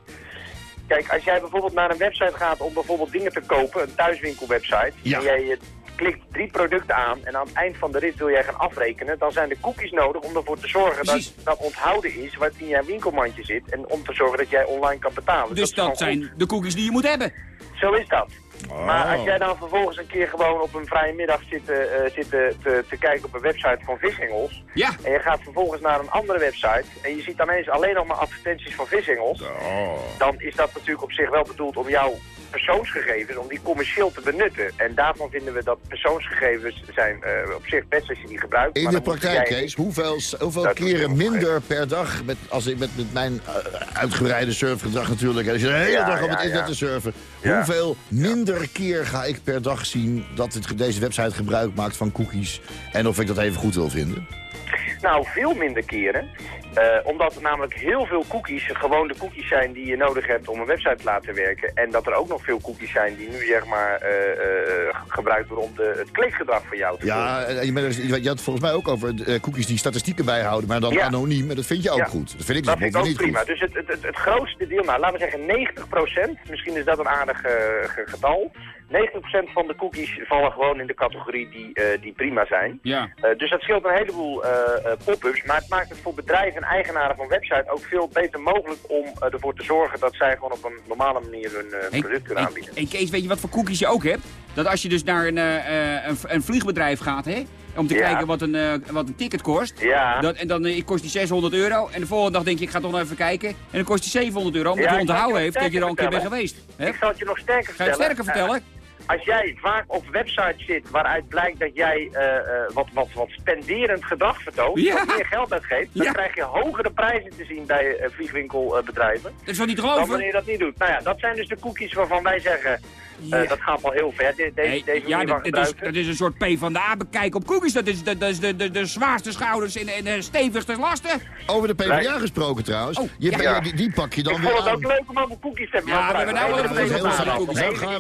Kijk, als jij bijvoorbeeld naar een website gaat om bijvoorbeeld dingen te kopen, een thuiswinkelwebsite, Ja. en jij eh, klikt drie producten aan en aan het eind van de rit wil jij gaan afrekenen, dan zijn de cookies nodig om ervoor te zorgen Precies. dat dat onthouden is wat in jouw winkelmandje zit en om te zorgen dat jij online kan betalen. Dus dat zijn goed. de cookies die je moet hebben. Zo is dat. Oh. Maar als jij dan vervolgens een keer gewoon op een vrije middag zit, eh, zit te, te, te kijken op een website van vishengels, Ja, en je gaat vervolgens naar een andere website en je ziet dan eens alleen nog maar advertenties van vishengels, Oh. dan is dat natuurlijk op zich wel bedoeld om jou persoonsgegevens om die commercieel te benutten. En daarvan vinden we dat persoonsgegevens zijn eh, op zich best als je die gebruikt. In de praktijk, jij- Kees, hoeveel, hoeveel Dat keren minder per dag... Met, als ik met, met mijn eh, uitgebreide surfgedrag natuurlijk... Als je de hele Ja, dag op het ja, internet te surfen... Hoeveel minder keer ga ik per dag zien... dat het, deze website gebruik maakt van cookies... en of ik dat even goed wil vinden? Nou, veel minder keren. Eh, omdat er namelijk heel veel cookies gewoon de cookies zijn die je nodig hebt om een website te laten werken. En dat er ook nog veel cookies zijn die nu zeg maar eh, eh, gebruikt worden om de, het klikgedrag van jou te Ja, je, bent dus- je had volgens mij ook over cookies die statistieken bijhouden... maar dan Ja. anoniem. En dat vind je ook Ja. goed. Dat vind ik dus Dat vind ik ook niet prima. goed. Dus het, het, het, het grootste deel, nou laten we zeggen 90%, misschien is dat een aardig ge- getal. 90% van de cookies vallen gewoon in de categorie die, eh, die prima zijn. Ja. Eh, dus dat scheelt een heleboel eh, pop-ups. Maar het maakt het voor bedrijven en eigenaren van website ook veel beter mogelijk om ervoor te zorgen dat zij gewoon op een normale manier hun product kunnen aanbieden. hey, Kees, weet je wat voor cookies je ook hebt? Dat als je dus naar een, een, een vliegbedrijf gaat, hè? Om te Ja. kijken wat een, wat een ticket kost. Ja. Dat, en dan kost die 600 euro. En de volgende dag denk je, ik ga toch nog even kijken. En dan kost die 700 euro. Omdat Ja, je onthouden heeft dat je er al een keer bent vertellen. geweest. Ik zal het je nog sterker Ga je vertellen. het sterker vertellen? Als jij vaak op websites zit waaruit blijkt dat jij eh, eh, wat, wat, wat spenderend gedrag vertoont, Ja. wat meer geld uitgeeft, dan Ja. krijg je hogere prijzen te zien bij eh, vliegwinkelbedrijven. Dat is wel niet te dan wanneer je dat niet doet. Nou ja, dat zijn dus de cookies waarvan wij zeggen, eh, dat gaat al heel ver, de- deze, Hey, deze ja, dat, dat is, dat is een soort P van de A bekijk op cookies. Dat is, dat, dat is de, de, de zwaarste schouders en, en de stevigste lasten. Over de PvdA Nee. gesproken trouwens. Oh, je, ja. ja, die, die pak je dan Ik weer vond het aan. ook leuk om over cookies te hebben. Ja, maar we hebben nou wel even heel. Dan gaan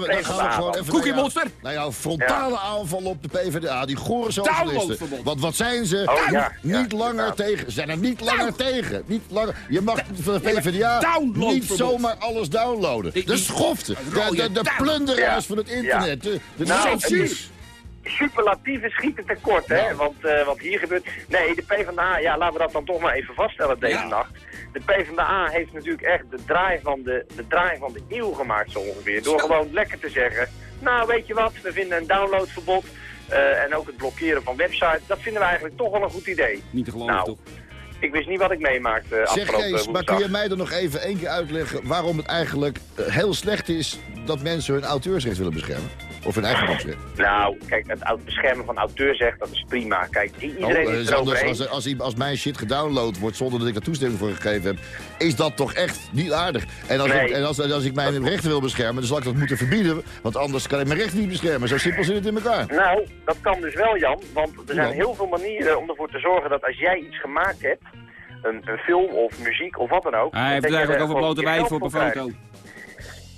we, dan gaan we gewoon even Cookie Monster. naar jouw frontale aanval op de PvdA. Die gore socialisten. Want wat zijn ze? Oh, ja, ja, niet langer tegen. Ze zijn er niet langer tegen. Niet langer. Je mag van de PvdA niet zomaar alles downloaden. De schoften. De, rode Ja. van het internet. De, de Nou, superlatieven schieten tekort, hè? Ja. Want eh, wat hier gebeurt... Nee, de PvdA, ja, laten we dat dan toch maar even vaststellen deze Ja. nacht. De PvdA heeft natuurlijk echt de draai van de, de, draai van de eeuw gemaakt zo ongeveer. Door gewoon lekker te zeggen... Nou, weet je wat, we vinden een downloadverbod... eh, en ook het blokkeren van websites, dat vinden we eigenlijk toch wel een goed idee. Niet te geloven, Nou, toch? Ik wist niet wat ik meemaakte Zeg afgelopen Kees, maar kun je mij dan nog even één keer uitleggen waarom het eigenlijk eh, heel slecht is dat mensen hun auteursrecht willen beschermen? Of hun eigendomsrecht? Nou, kijk, het beschermen van auteurrecht, dat is prima. Kijk, Oh, iedereen eh, is het anders, als, als, als mijn shit gedownload wordt zonder dat ik daar toestemming voor gegeven heb, is dat toch echt niet aardig. En als, Nee. ik, en als, als ik mijn rechten wil beschermen, dan zal ik dat moeten verbieden, want anders kan ik mijn rechten niet beschermen. Zo simpel zit het in elkaar. Nou, dat kan dus wel, Jan. Want er zijn heel veel manieren om ervoor te zorgen dat als jij iets gemaakt hebt, een, een film of muziek of wat dan ook... Hij heeft dat het eigenlijk er over blote wijf op een foto.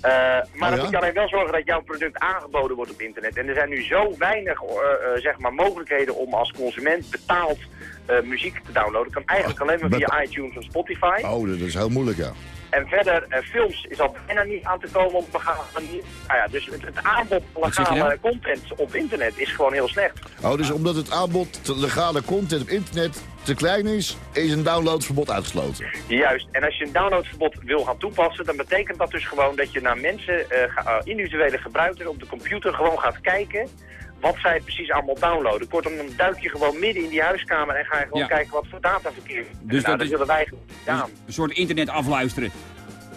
Eh, maar Oh, dan ja? moet je alleen wel zorgen dat jouw product aangeboden wordt op internet. En er zijn nu zo weinig eh, eh, zeg maar, mogelijkheden om als consument betaald eh, muziek te downloaden. Dat kan eigenlijk alleen maar via iTunes of Spotify. Oh, dat is heel moeilijk, ja. En verder, films is al bijna niet aan te komen op legale manier. Nou ja, dus het, het aanbod legale content op internet is gewoon heel slecht. Oh, dus omdat het aanbod legale content op internet te klein is, is een downloadverbod uitgesloten. Juist. En als je een downloadverbod wil gaan toepassen, dan betekent dat dus gewoon dat je naar mensen, eh, eh, individuele gebruikers op de computer gewoon gaat kijken wat zij precies allemaal downloaden. Kortom, dan duik je gewoon midden in die huiskamer en ga je gewoon Ja. kijken wat voor dataverkeer. Dus nou, dat dat is- willen wij Dus aan. een soort internet afluisteren.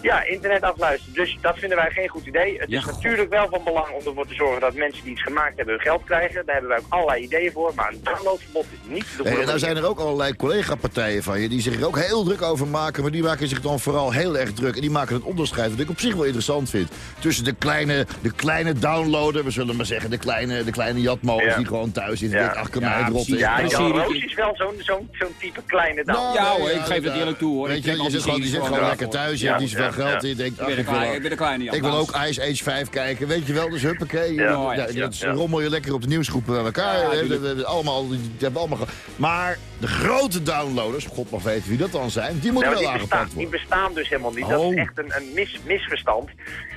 Ja, internet afluisteren. Dus dat vinden wij geen goed idee. Het Ja, is god. natuurlijk wel van belang om ervoor te zorgen dat mensen die iets gemaakt hebben hun geld krijgen. Daar hebben wij ook allerlei ideeën voor. Maar een downloadverbod is niet de En goede nou zijn er ook allerlei collega-partijen van je die zich er ook heel druk over maken. Maar die maken zich dan vooral heel erg druk. En die maken het onderscheid, wat ik op zich wel interessant vind. Tussen de kleine, de kleine downloader, we zullen maar zeggen, de kleine, de kleine jatmolens Ja. die gewoon thuis zitten. Ja. Ja. Denkt, ach, kan Ja, mij het rot precies. in. Ja, serietje. Roos is wel zo'n zo'n zo'n type kleine downloader. Ja, nee, hoor, ik geef het ja, eerlijk toe, hoor. Weet je, zit die gewoon, lekker thuis, je Ja, hebt niet zoveel ja, geld. ja. Je denkt, Ik ach, ben ik wil kleine, ook- ik ben wil ook Ice Age 5 kijken. Weet je wel, dus huppakee. Ja, Ja, ja, dat ja. rommel je lekker op de nieuwsgroepen bij elkaar. Ja, allemaal, die hebben allemaal maar de grote downloaders, god mag weten wie dat dan zijn, die moeten Nou, wel die, bestaan, aangepakt die worden. bestaan dus helemaal niet. Dat Oh. is echt een, een mis, misverstand.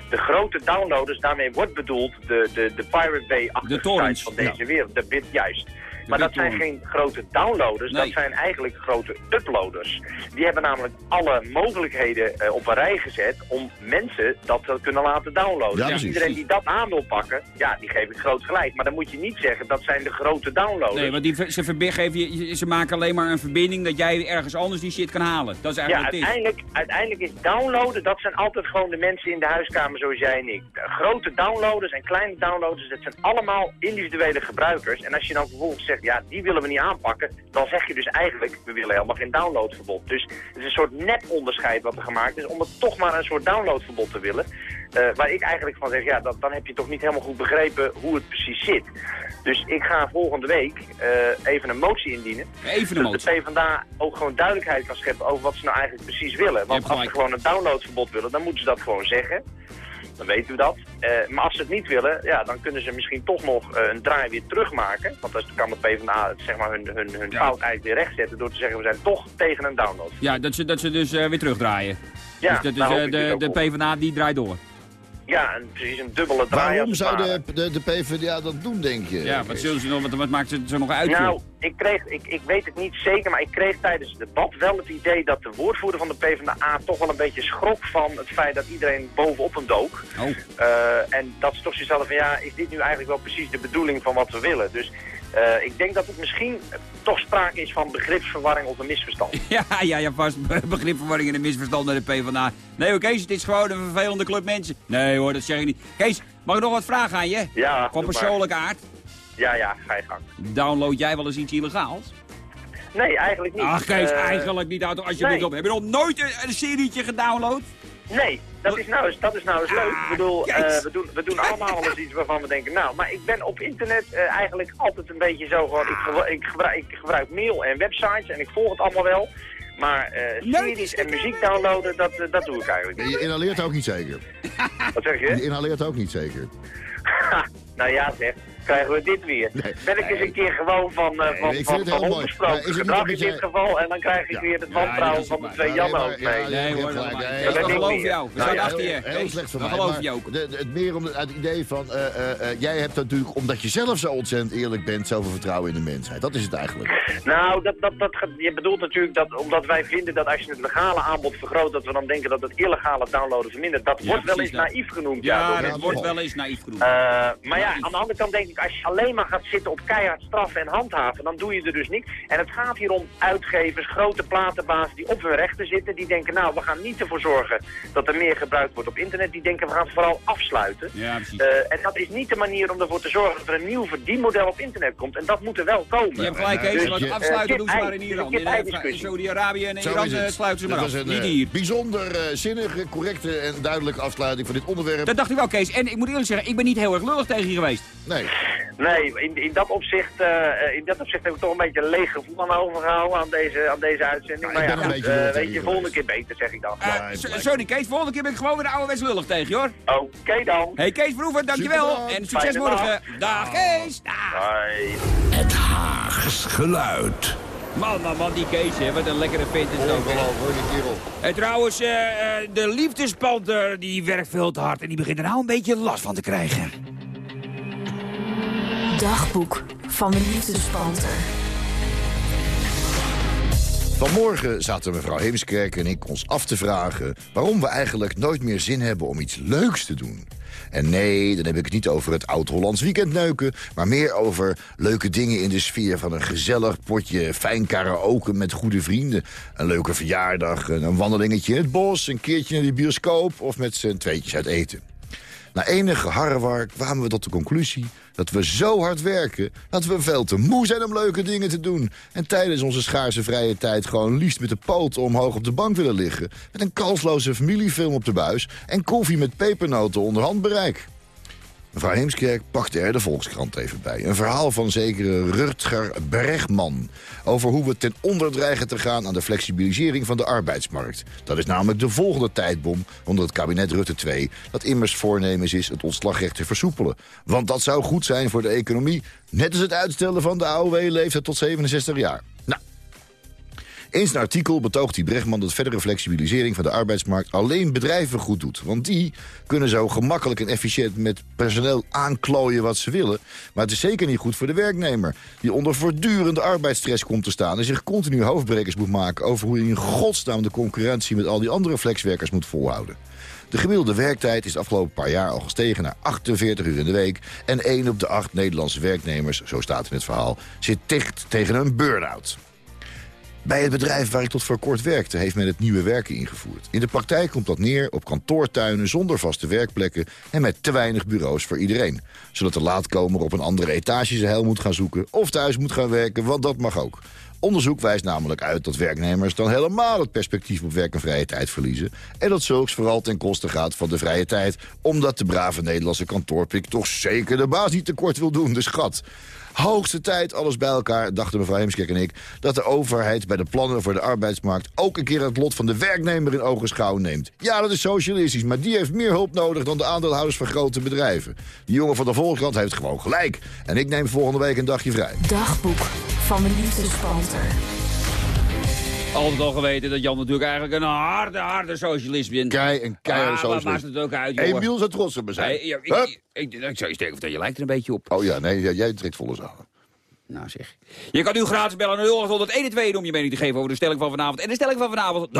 De grote downloaders, daarmee wordt bedoeld de, de, de Pirate Bay De torrents, van deze wereld. De bit, juist. Maar dat zijn geen grote downloaders, dat zijn eigenlijk grote uploaders. Die hebben namelijk alle mogelijkheden eh, op een rij gezet om mensen dat te kunnen laten downloaden. Ja, dus precies. iedereen die dat aan wil pakken, ja, die geef ik groot gelijk. Maar dan moet je niet zeggen, dat zijn de grote downloaders. Nee, want die, ze, verbi- geven je, ze maken alleen maar een verbinding dat jij ergens anders die shit kan halen. Dat is Ja, eigenlijk het is. uiteindelijk, uiteindelijk is downloaden, dat zijn altijd gewoon de mensen in de huiskamer zoals jij en ik. De grote downloaders en kleine downloaders, dat zijn allemaal individuele gebruikers. En als je dan vervolgens zegt, ja, die willen we niet aanpakken, dan zeg je dus eigenlijk, we willen helemaal geen downloadverbod. Dus het is een soort nep-onderscheid wat er gemaakt is, om het toch maar een soort downloadverbod te willen. Eh, waar ik eigenlijk van zeg, ja, dat, dan heb je toch niet helemaal goed begrepen hoe het precies zit. Dus ik ga volgende week eh, even een motie indienen. Even een Dat motie. de PvdA ook gewoon duidelijkheid kan scheppen over wat ze nou eigenlijk precies willen. Want als ze gewoon een downloadverbod willen, dan moeten ze dat gewoon zeggen. Dan weten we dat. Eh, maar als ze het niet willen, ja, dan kunnen ze misschien toch nog eh, een draai weer terugmaken. Want dan kan de PvdA zeg maar, hun, hun, hun Ja. fout eigenlijk weer rechtzetten door te zeggen we zijn toch tegen een download. Ja, dat ze, dat ze dus eh, weer terugdraaien. Ja, dus dat is, ik dus de, de. PvdA die draait door. Ja, en precies een dubbele draai. Waarom het zou de, de, de PvdA dat doen, denk je? Ja, wat, zullen ze nog, wat, wat maakt ze zo nog uit? Nou, ik, kreeg, ik, ik weet het niet zeker, maar ik kreeg tijdens het debat wel het idee dat de woordvoerder van de PvdA toch wel een beetje schrok van het feit dat iedereen bovenop hem dook. Oh. Eh, en dat ze toch zoiets hadden van ja, is dit nu eigenlijk wel precies de bedoeling van wat we willen? Dus eh, ik denk dat het misschien toch sprake is van begripsverwarring of een misverstand. Ja, ja, ja, vast be- begripverwarring en een misverstand naar de PvdA. Nee hoor, Kees, het is gewoon een vervelende club mensen. Nee hoor, dat zeg ik niet. Kees, mag ik nog wat vragen aan je? Ja, Van maar. persoonlijke aard. Ja, ja, ga je gang. Download jij wel eens iets illegaals? Nee, eigenlijk niet. Ach Kees, Eh, eigenlijk niet. Als je nee. dit op. Heb je nog nooit een, een serietje gedownload? Nee, dat is nou eens, dat is nou eens leuk. Ik bedoel, Ah, eh, we, doen, we doen allemaal wel eens iets waarvan we denken, nou, maar ik ben op internet eh, eigenlijk altijd een beetje zo gewoon, ik, gebru- ik, gebruik, ik gebruik mail en websites en ik volg het allemaal wel. Maar eh series en muziek downloaden, dat, dat doe ik eigenlijk niet. Je inhaleert ook niet zeker. Wat zeg Je je? inhaleert ook niet zeker. nou ja zeg, krijgen we dit weer. Nee. Ben ik eens een keer gewoon van, eh Nee, van, ik van, onbesproken gedrag in dit geval en dan krijg ik Ja. weer het wantrouwen van de twee maar- ook mee. Nee hoor, dat niet. jou. We staan ja, achter je. Heel, slecht van we mij. geloven maar je ook. het meer om het idee van... eh, eh, jij hebt natuurlijk, omdat je zelf zo ontzettend eerlijk bent... zoveel vertrouwen in de mensheid. Dat is het eigenlijk. Nou, dat, dat, dat, je bedoelt natuurlijk dat omdat wij vinden dat als je het legale aanbod vergroot, dat we dan denken dat het illegale downloaden vermindert. Dat wordt wel eens naïef genoemd. Ja, dat wordt wel eens naïef genoemd. Eh, maar ja, aan de andere kant denk ik, als je alleen maar gaat zitten op keihard straffen en handhaven, dan doe je er dus niks. En het gaat hier om uitgevers, grote platenbazen die op hun rechten zitten. Die denken, nou, we gaan niet ervoor zorgen dat er meer gebruikt wordt op internet. Die denken, we gaan het vooral afsluiten. Ja, precies. Eh, en dat is niet de manier om ervoor te zorgen dat er een nieuw verdienmodel op internet komt. En dat moet er wel komen. Je hebt gelijk, Dus Kees. Want je- afsluiten eh, doen ze maar in Iran. dus In eh. Saudi-Arabië en Zo Iran sluiten ze maar Dat af. een Niet hier. bijzonder eh, zinnige, correcte en duidelijke afsluiting van dit onderwerp. Dat dacht ik wel, Kees. En ik moet eerlijk zeggen, ik ben niet heel erg lullig tegen je geweest. Nee. Nee, in, in, dat opzicht, eh, in dat opzicht heb ik toch een beetje een leeg gevoel aan overgehouden aan deze, aan deze uitzending. Ja, maar ja, goed, beetje lul weet je, volgende keer beter, zeg ik dan. Eh, Ja, sorry, Kees. Volgende keer ben ik gewoon weer ouderwets lullig tegen hoor. Oké dan. Hey, Kees Verhoeven, dankjewel. En succes morgen. Dag, Kees. Dag. Bye. Het Haags geluid. Man, man, man, die Kees, hè. Wat een lekkere vent is dat. hoor, die kerel. En trouwens, de liefdespanter, die werkt veel te hard. En die begint er nou een beetje last van te krijgen. Dagboek van de liefdespanter. Vanmorgen zaten mevrouw Heemskerk en ik ons af te vragen... waarom we eigenlijk nooit meer zin hebben om iets leuks te doen. En nee, dan heb ik het niet over het oud-Hollands weekendneuken... maar meer over leuke dingen in de sfeer van een gezellig potje... fijn karaoke met goede vrienden. Een leuke verjaardag, een wandelingetje in het bos... een keertje naar de bioscoop of met z'n tweetjes uit eten. Na enige harrewar kwamen we tot de conclusie dat we zo hard werken... dat we veel te moe zijn om leuke dingen te doen. En tijdens onze schaarse vrije tijd gewoon liefst met de poten omhoog op de bank willen liggen... met een kansloze familiefilm op de buis... en koffie met pepernoten onder handbereik. Mevrouw Heemskerk pakte er de Volkskrant even bij. Een verhaal van zekere Rutger Bregman... over hoe we ten onder dreigen te gaan aan de flexibilisering van de arbeidsmarkt. Dat is namelijk de volgende tijdbom onder het kabinet Rutte 2... dat immers voornemens is het ontslagrecht te versoepelen. Want dat zou goed zijn voor de economie... net als het uitstellen van de AOW-leeftijd tot 67 jaar. In zijn artikel betoogt die Brechtman dat verdere flexibilisering van de arbeidsmarkt alleen bedrijven goed doet. Want die kunnen zo gemakkelijk en efficiënt met personeel aanklooien wat ze willen. Maar het is zeker niet goed voor de werknemer. Die onder voortdurende arbeidsstress komt te staan en zich continu hoofdbrekers moet maken over hoe hij in godsnaam de concurrentie met al die andere flexwerkers moet volhouden. De gemiddelde werktijd is afgelopen paar jaar al gestegen naar 48 uur in de week. En 1 op de 8 Nederlandse werknemers, zo staat in het verhaal, zit dicht tegen een burn-out. Bij het bedrijf waar ik tot voor kort werkte, heeft men het nieuwe werken ingevoerd. In de praktijk komt dat neer op kantoortuinen zonder vaste werkplekken... en met te weinig bureaus voor iedereen. Zodat de laatkomer op een andere etage zijn hel moet gaan zoeken... of thuis moet gaan werken, want dat mag ook. Onderzoek wijst namelijk uit dat werknemers dan helemaal het perspectief op werk en vrije tijd verliezen. En dat zulks vooral ten koste gaat van de vrije tijd. Omdat de brave Nederlandse kantoorpik toch zeker de baas niet tekort wil doen. Dus schat, hoogste tijd, alles bij elkaar, dachten mevrouw Heemskerk en ik... dat de overheid bij de plannen voor de arbeidsmarkt... ook een keer het lot van de werknemer in ogenschouw neemt. Ja, dat is socialistisch, maar die heeft meer hulp nodig... dan de aandeelhouders van grote bedrijven. Die jongen van de Volkskrant heeft gewoon gelijk. En ik neem volgende week een dagje vrij. Dagboek van de liefdespanter. Altijd al geweten dat Jan natuurlijk eigenlijk een harde, harde socialist bent. Kei en keiharde ah, socialist. maakt het ook uit, jongen? Emiel zou trots op me zijn. Hey, ja, ik, Hup. ik, ik, ik zou je sterker vertellen, je lijkt er een beetje op. Oh ja, nee, ja, jij trekt volle zalen. Nou zeg. Je kan nu gratis bellen naar 0801 om je mening te geven over de stelling van vanavond. En de stelling van vanavond... De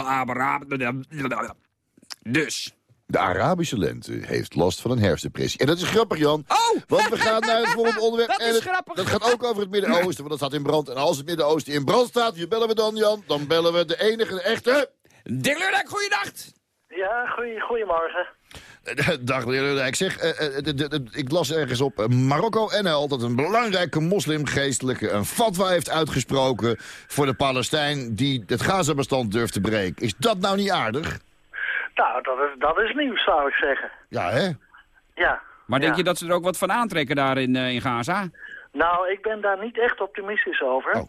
Dus. De Arabische lente heeft last van een herfstdepressie. En dat is grappig, Jan. Oh! Want we gaan naar het volgende onderwerp. Dat is en het- grappig. Dat gaat ook over het Midden-Oosten, want dat staat in brand. En als het Midden-Oosten in brand staat, wie bellen we dan, Jan? Dan bellen we de enige, de echte... Dick Leurdijk, goeiedag! Ja, goeie, goedemorgen. Dag, meneer Leurdijk. Zeg, eh, eh, de- de- de- ik las ergens op eh, Marokko NL dat een belangrijke moslimgeestelijke een fatwa heeft uitgesproken voor de Palestijn die het Gaza-bestand durft te breken. Is dat nou niet aardig? Nou, dat is, dat is nieuws, zou ik zeggen. Ja, hè? Ja. Maar denk Ja. je dat ze er ook wat van aantrekken daar in, eh, in Gaza? Nou, ik ben daar niet echt optimistisch over. Oh.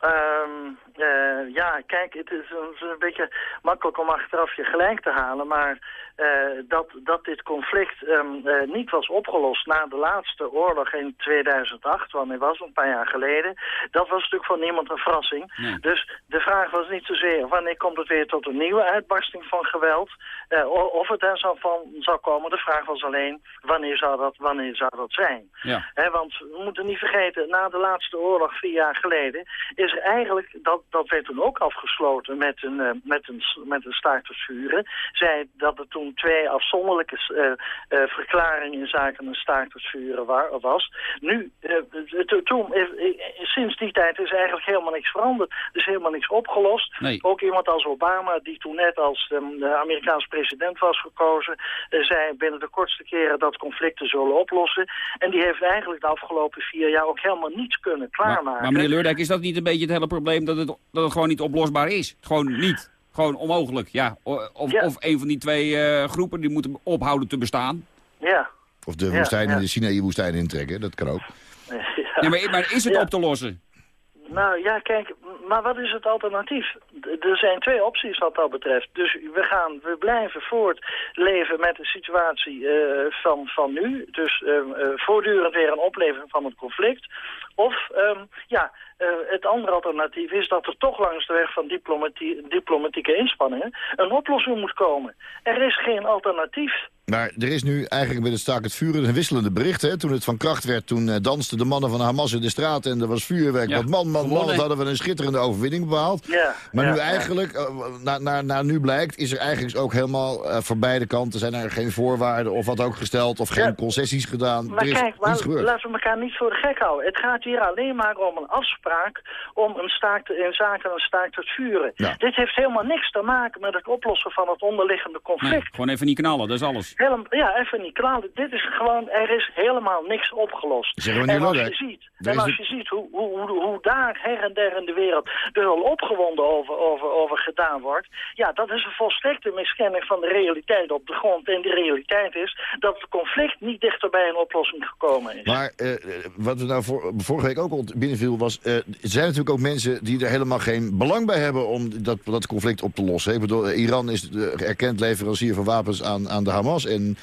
Ehm, eh, ja, kijk, het is, een, het is een beetje makkelijk om achteraf je gelijk te halen, maar dat, dat dit conflict ehm, eh, niet was opgelost na de laatste oorlog in 2008, wanneer was het, een paar jaar geleden, dat was natuurlijk voor niemand een verrassing. Nee. Dus de vraag was niet zozeer wanneer komt het weer tot een nieuwe uitbarsting van geweld, eh, of het daar zou van zou komen. De vraag was alleen wanneer zou dat, wanneer zou dat zijn. Ja. Want we moeten niet vergeten, na de laatste oorlog vier jaar geleden... is er eigenlijk, dat, dat werd toen ook afgesloten met een, eh, met een, met een staakt het vuren... zei dat er toen twee afzonderlijke eh, eh, verklaringen in zaken een staakt het vuren wa- was. Nu, eh, to- toen, sinds die tijd is eigenlijk helemaal niks veranderd. Er is helemaal niks opgelost. Nee. Ook iemand als Obama, die toen net als ehm, de Amerikaanse president was gekozen... zei binnen de kortste keren dat conflicten zullen oplossen. En die heeft eigenlijk de afgelopen vier jaar ook helemaal niets kunnen Maar, klaarmaken. maar meneer Leurdijk, is dat niet een beetje het hele probleem dat het, dat het gewoon niet oplosbaar is? Gewoon niet. Gewoon onmogelijk, ja. Of, Ja. of een van die twee eh, groepen die moeten ophouden te bestaan. Ja. Of de woestijn ja. in de Sinaï-woestijn intrekken, dat kan ook. ja. Ja, maar, maar is het Ja. op te lossen? Nou ja, kijk, maar wat is het alternatief? Er zijn twee opties wat dat betreft. Dus we, gaan, we blijven voortleven met de situatie eh, van, van nu. Dus eh, voortdurend weer een opleving van het conflict. Of, ehm, ja, eh, het andere alternatief is dat er toch langs de weg van diplomatie, diplomatieke inspanningen een oplossing moet komen. Er is geen alternatief. Maar er is nu eigenlijk bij het staak het vuren een wisselende bericht. Hè? Toen het van kracht werd, toen eh, dansten de mannen van Hamas in de straat... en er was vuurwerk. Ja, Want man, man, man, hadden we een schitterende overwinning behaald. Ja, Maar ja, nu eigenlijk, eh, na, na, na nu blijkt, is er eigenlijk ook helemaal eh, voor beide kanten... zijn er geen voorwaarden of wat ook gesteld of geen concessies gedaan. Maar er is kijk, maar laten we elkaar niet voor de gek houden. Het gaat hier alleen maar om een afspraak om een staakt, in zaken een staakt het vuren. Ja. Dit heeft helemaal niks te maken met het oplossen van het onderliggende Nee, conflict. gewoon even niet knallen, dat is alles. Ja, even niet klaar. Dit is gewoon, er is helemaal niks opgelost. Zeggen we en als je ziet, en als je ziet hoe, hoe, hoe, hoe daar her en der in de wereld er al opgewonden over, over, over gedaan wordt, ja, dat is een volstrekte miskenning van de realiteit op de grond. En de realiteit is dat het conflict niet dichter bij een oplossing gekomen is. Maar eh, wat we nou voor, vorige week ook binnenviel was... eh, er zijn natuurlijk ook mensen die er helemaal geen belang bij hebben... om dat, dat conflict op te lossen. Ik bedoel, eh, Iran is de erkend leverancier van wapens aan, aan de Hamas. En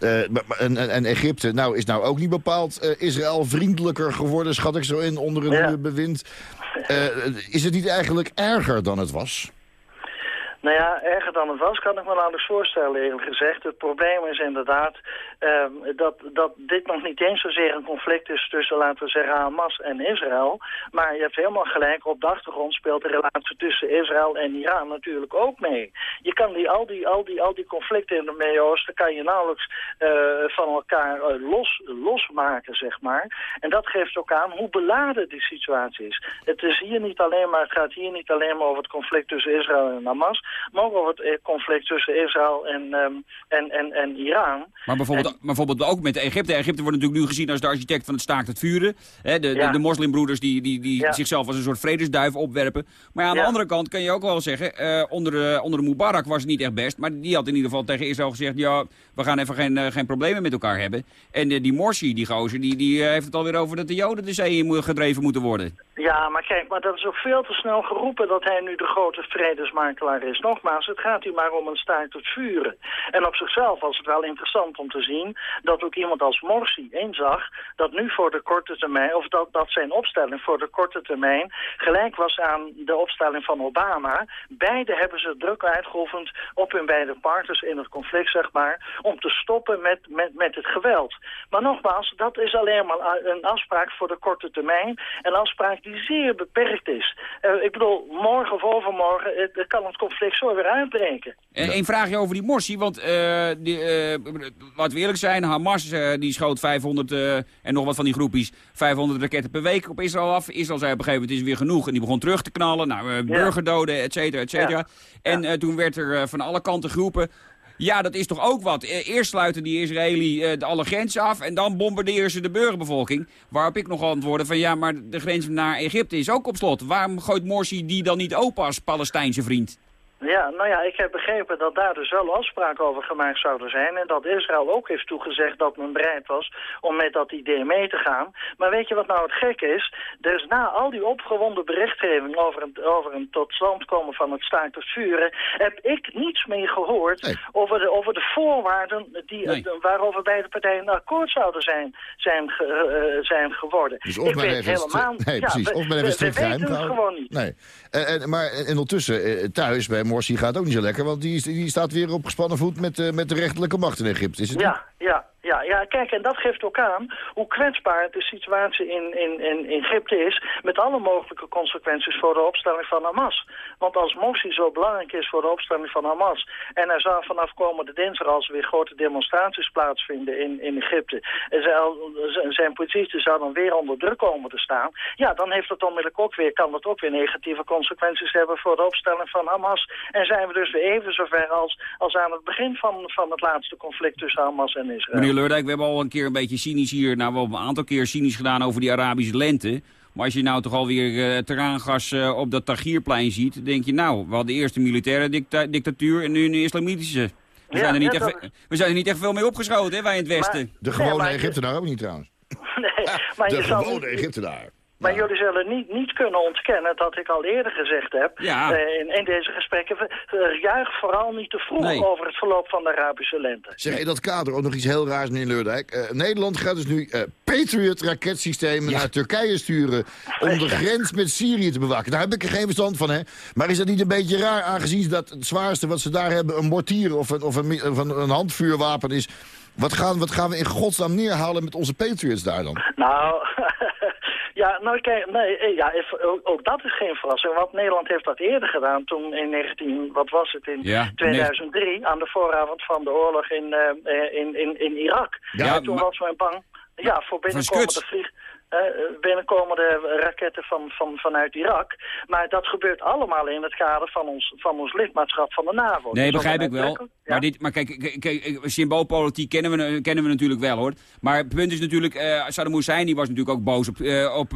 Eh, en, Egypte nou, is nou ook niet bepaald eh, Israël vriendelijker geworden, schat ik zo in, onder het Ja. nieuwe bewind. Eh, is het niet eigenlijk erger dan het was? Nou ja, erger dan het was kan ik me nauwelijks voorstellen eerlijk gezegd. Het probleem is inderdaad ehm, dat, dat dit nog niet eens zozeer een conflict is tussen, laten we zeggen, Hamas en Israël. Maar je hebt helemaal gelijk, op de achtergrond speelt de relatie tussen Israël en Iran natuurlijk ook mee. Je kan die, al, die, al, die, al die conflicten in het Midden-Oosten kan je nauwelijks eh, van elkaar eh, los, losmaken, zeg maar. En dat geeft ook aan hoe beladen die situatie is. Het, is hier niet alleen maar, het gaat hier niet alleen maar over het conflict tussen Israël en Hamas, maar ook over het eh, conflict tussen Israël en, ehm, en, en, en Iran. Maar bijvoorbeeld, maar bijvoorbeeld ook met Egypte. Egypte wordt natuurlijk nu gezien als de architect van het staakt het vuren. Hè, de, de, Ja. de moslimbroeders die, die, die Ja. zichzelf als een soort vredesduif opwerpen. Maar ja, aan de andere kant kan je ook wel zeggen... eh, onder, de, onder de Mubarak was het niet echt best. Maar die had in ieder geval tegen Israël gezegd... ja, we gaan even geen, eh, geen problemen met elkaar hebben. En eh, die Morsi, die gozer, die, die eh, heeft het alweer over dat de Joden de zee in gedreven moeten worden. Ja, maar kijk, maar dat is ook veel te snel geroepen dat hij nu de grote vredesmakelaar is. Nogmaals, het gaat hier maar om een staart tot vuren. En op zichzelf was het wel interessant om te zien dat ook iemand als Morsi inzag dat nu voor de korte termijn, of dat, dat zijn opstelling voor de korte termijn gelijk was aan de opstelling van Obama. Beide hebben ze druk uitgeoefend op hun beide partners in het conflict, zeg maar, om te stoppen met, met, met het geweld. Maar nogmaals, dat is alleen maar een afspraak voor de korte termijn. Een afspraak die zeer beperkt is. Eh, ik bedoel, morgen of overmorgen eh, kan het conflict zo weer uitbreken. En Een vraagje over die Morsi, want eh, die, eh, laten we eerlijk zijn, Hamas eh, die schoot 500 eh, en nog wat van die groepjes, 500 raketten per week op Israël af. Israël zei op een gegeven moment, het is weer genoeg en die begon terug te knallen, nou, eh, burgerdoden, et cetera, et cetera. En toen werd er van alle kanten geroepen, ja, dat is toch ook wat. Eh, Eerst sluiten die Israëli de alle grenzen af en dan bombarderen ze de burgerbevolking. Waarop ik nog antwoordde van ja, maar de grens naar Egypte is ook op slot. Waarom gooit Morsi die dan niet open als Palestijnse vriend? Ja, nou ja, ik heb begrepen dat daar dus wel afspraken over gemaakt zouden zijn. En dat Israël ook heeft toegezegd dat men bereid was om met dat idee mee te gaan. Maar weet je wat nou het gekke is? Dus na al die opgewonden berichtgeving over een, over een tot stand komen van het staakt het vuren... heb ik niets meer gehoord Nee. over, de, over de voorwaarden die, Nee. eh, waarover beide partijen een akkoord zouden zijn, zijn, ge- eh, zijn geworden. Dus of ik even helemaal nee, ja, precies. we- of we- we geheim weten het gewoon niet. Nee. En, en, maar en ondertussen, eh, thuis bij Morsi gaat ook niet zo lekker... want die, die staat weer op gespannen voet met, eh, met de rechterlijke macht in Egypte. Is het niet? Ja, ja, ja, kijk, en dat geeft ook aan hoe kwetsbaar de situatie in, in, in Egypte is... met alle mogelijke consequenties voor de opstelling van Hamas. Want als Morsi zo belangrijk is voor de opstelling van Hamas... en er zou vanaf komende dinsdag als er weer grote demonstraties plaatsvinden in, in Egypte... en zijn, zijn positie zou dan weer onder druk komen te staan... ja, dan heeft het onmiddellijk ook weer, kan dat ook weer negatieve consequenties hebben... voor de opstelling van Hamas. En zijn we dus weer even zover als, als aan het begin van, van het laatste conflict tussen Hamas en Israël. Meneer Leurdijk, we hebben al een keer een beetje cynisch hier... nou, we hebben een aantal keer cynisch gedaan over die Arabische lente. Maar als je nou toch alweer eh terraangas eh, op dat Tagierplein ziet... denk je, nou, we hadden eerst een militaire dicta- dictatuur en nu een islamitische. We, Ja, zijn er niet echt, we zijn er niet echt veel mee opgeschoten, hè, wij in het Westen. De Nee, gewone maar- Egyptenaar ook niet trouwens. Nee, maar de gewone Egyptenaar. Maar Ja. jullie zullen niet, niet kunnen ontkennen dat ik al eerder gezegd heb... Ja. eh, in, in deze gesprekken, uh, juich vooral niet te vroeg Nee. over het verloop van de Arabische lente. Zeg, in dat kader ook nog iets heel raars, meneer Leurdijk. Eh, Nederland gaat dus nu eh, Patriot-raketsystemen Ja. naar Turkije sturen... om de grens met Syrië te bewaken. Daar heb ik er geen verstand van, hè. Maar is dat niet een beetje raar, aangezien dat het zwaarste wat ze daar hebben... een mortier of een, of een, mi- of een, een handvuurwapen is... Wat gaan, wat gaan we in godsnaam neerhalen met onze Patriots daar dan? Nou, ja, nou kijk, nee, eh, ja, ook, dat is geen verrassing, want Nederland heeft dat eerder gedaan toen in 19, wat was het, in Ja, 2003, aan de vooravond van de oorlog in, eh, eh, in, in, in Irak. Ja, en toen was men bang, ja, voor binnenkomende vlieg... eh, binnenkomende raketten van, van, vanuit Irak. Maar dat gebeurt allemaal in het kader van ons, van ons lidmaatschap van de NAVO. Nee, Dus begrijp ik wel. ja. Maar, dit, maar kijk, symboolpolitiek kennen we, kennen we natuurlijk wel, hoor. Maar het punt is natuurlijk, eh Saddam Hussein die was natuurlijk ook boos op, eh, op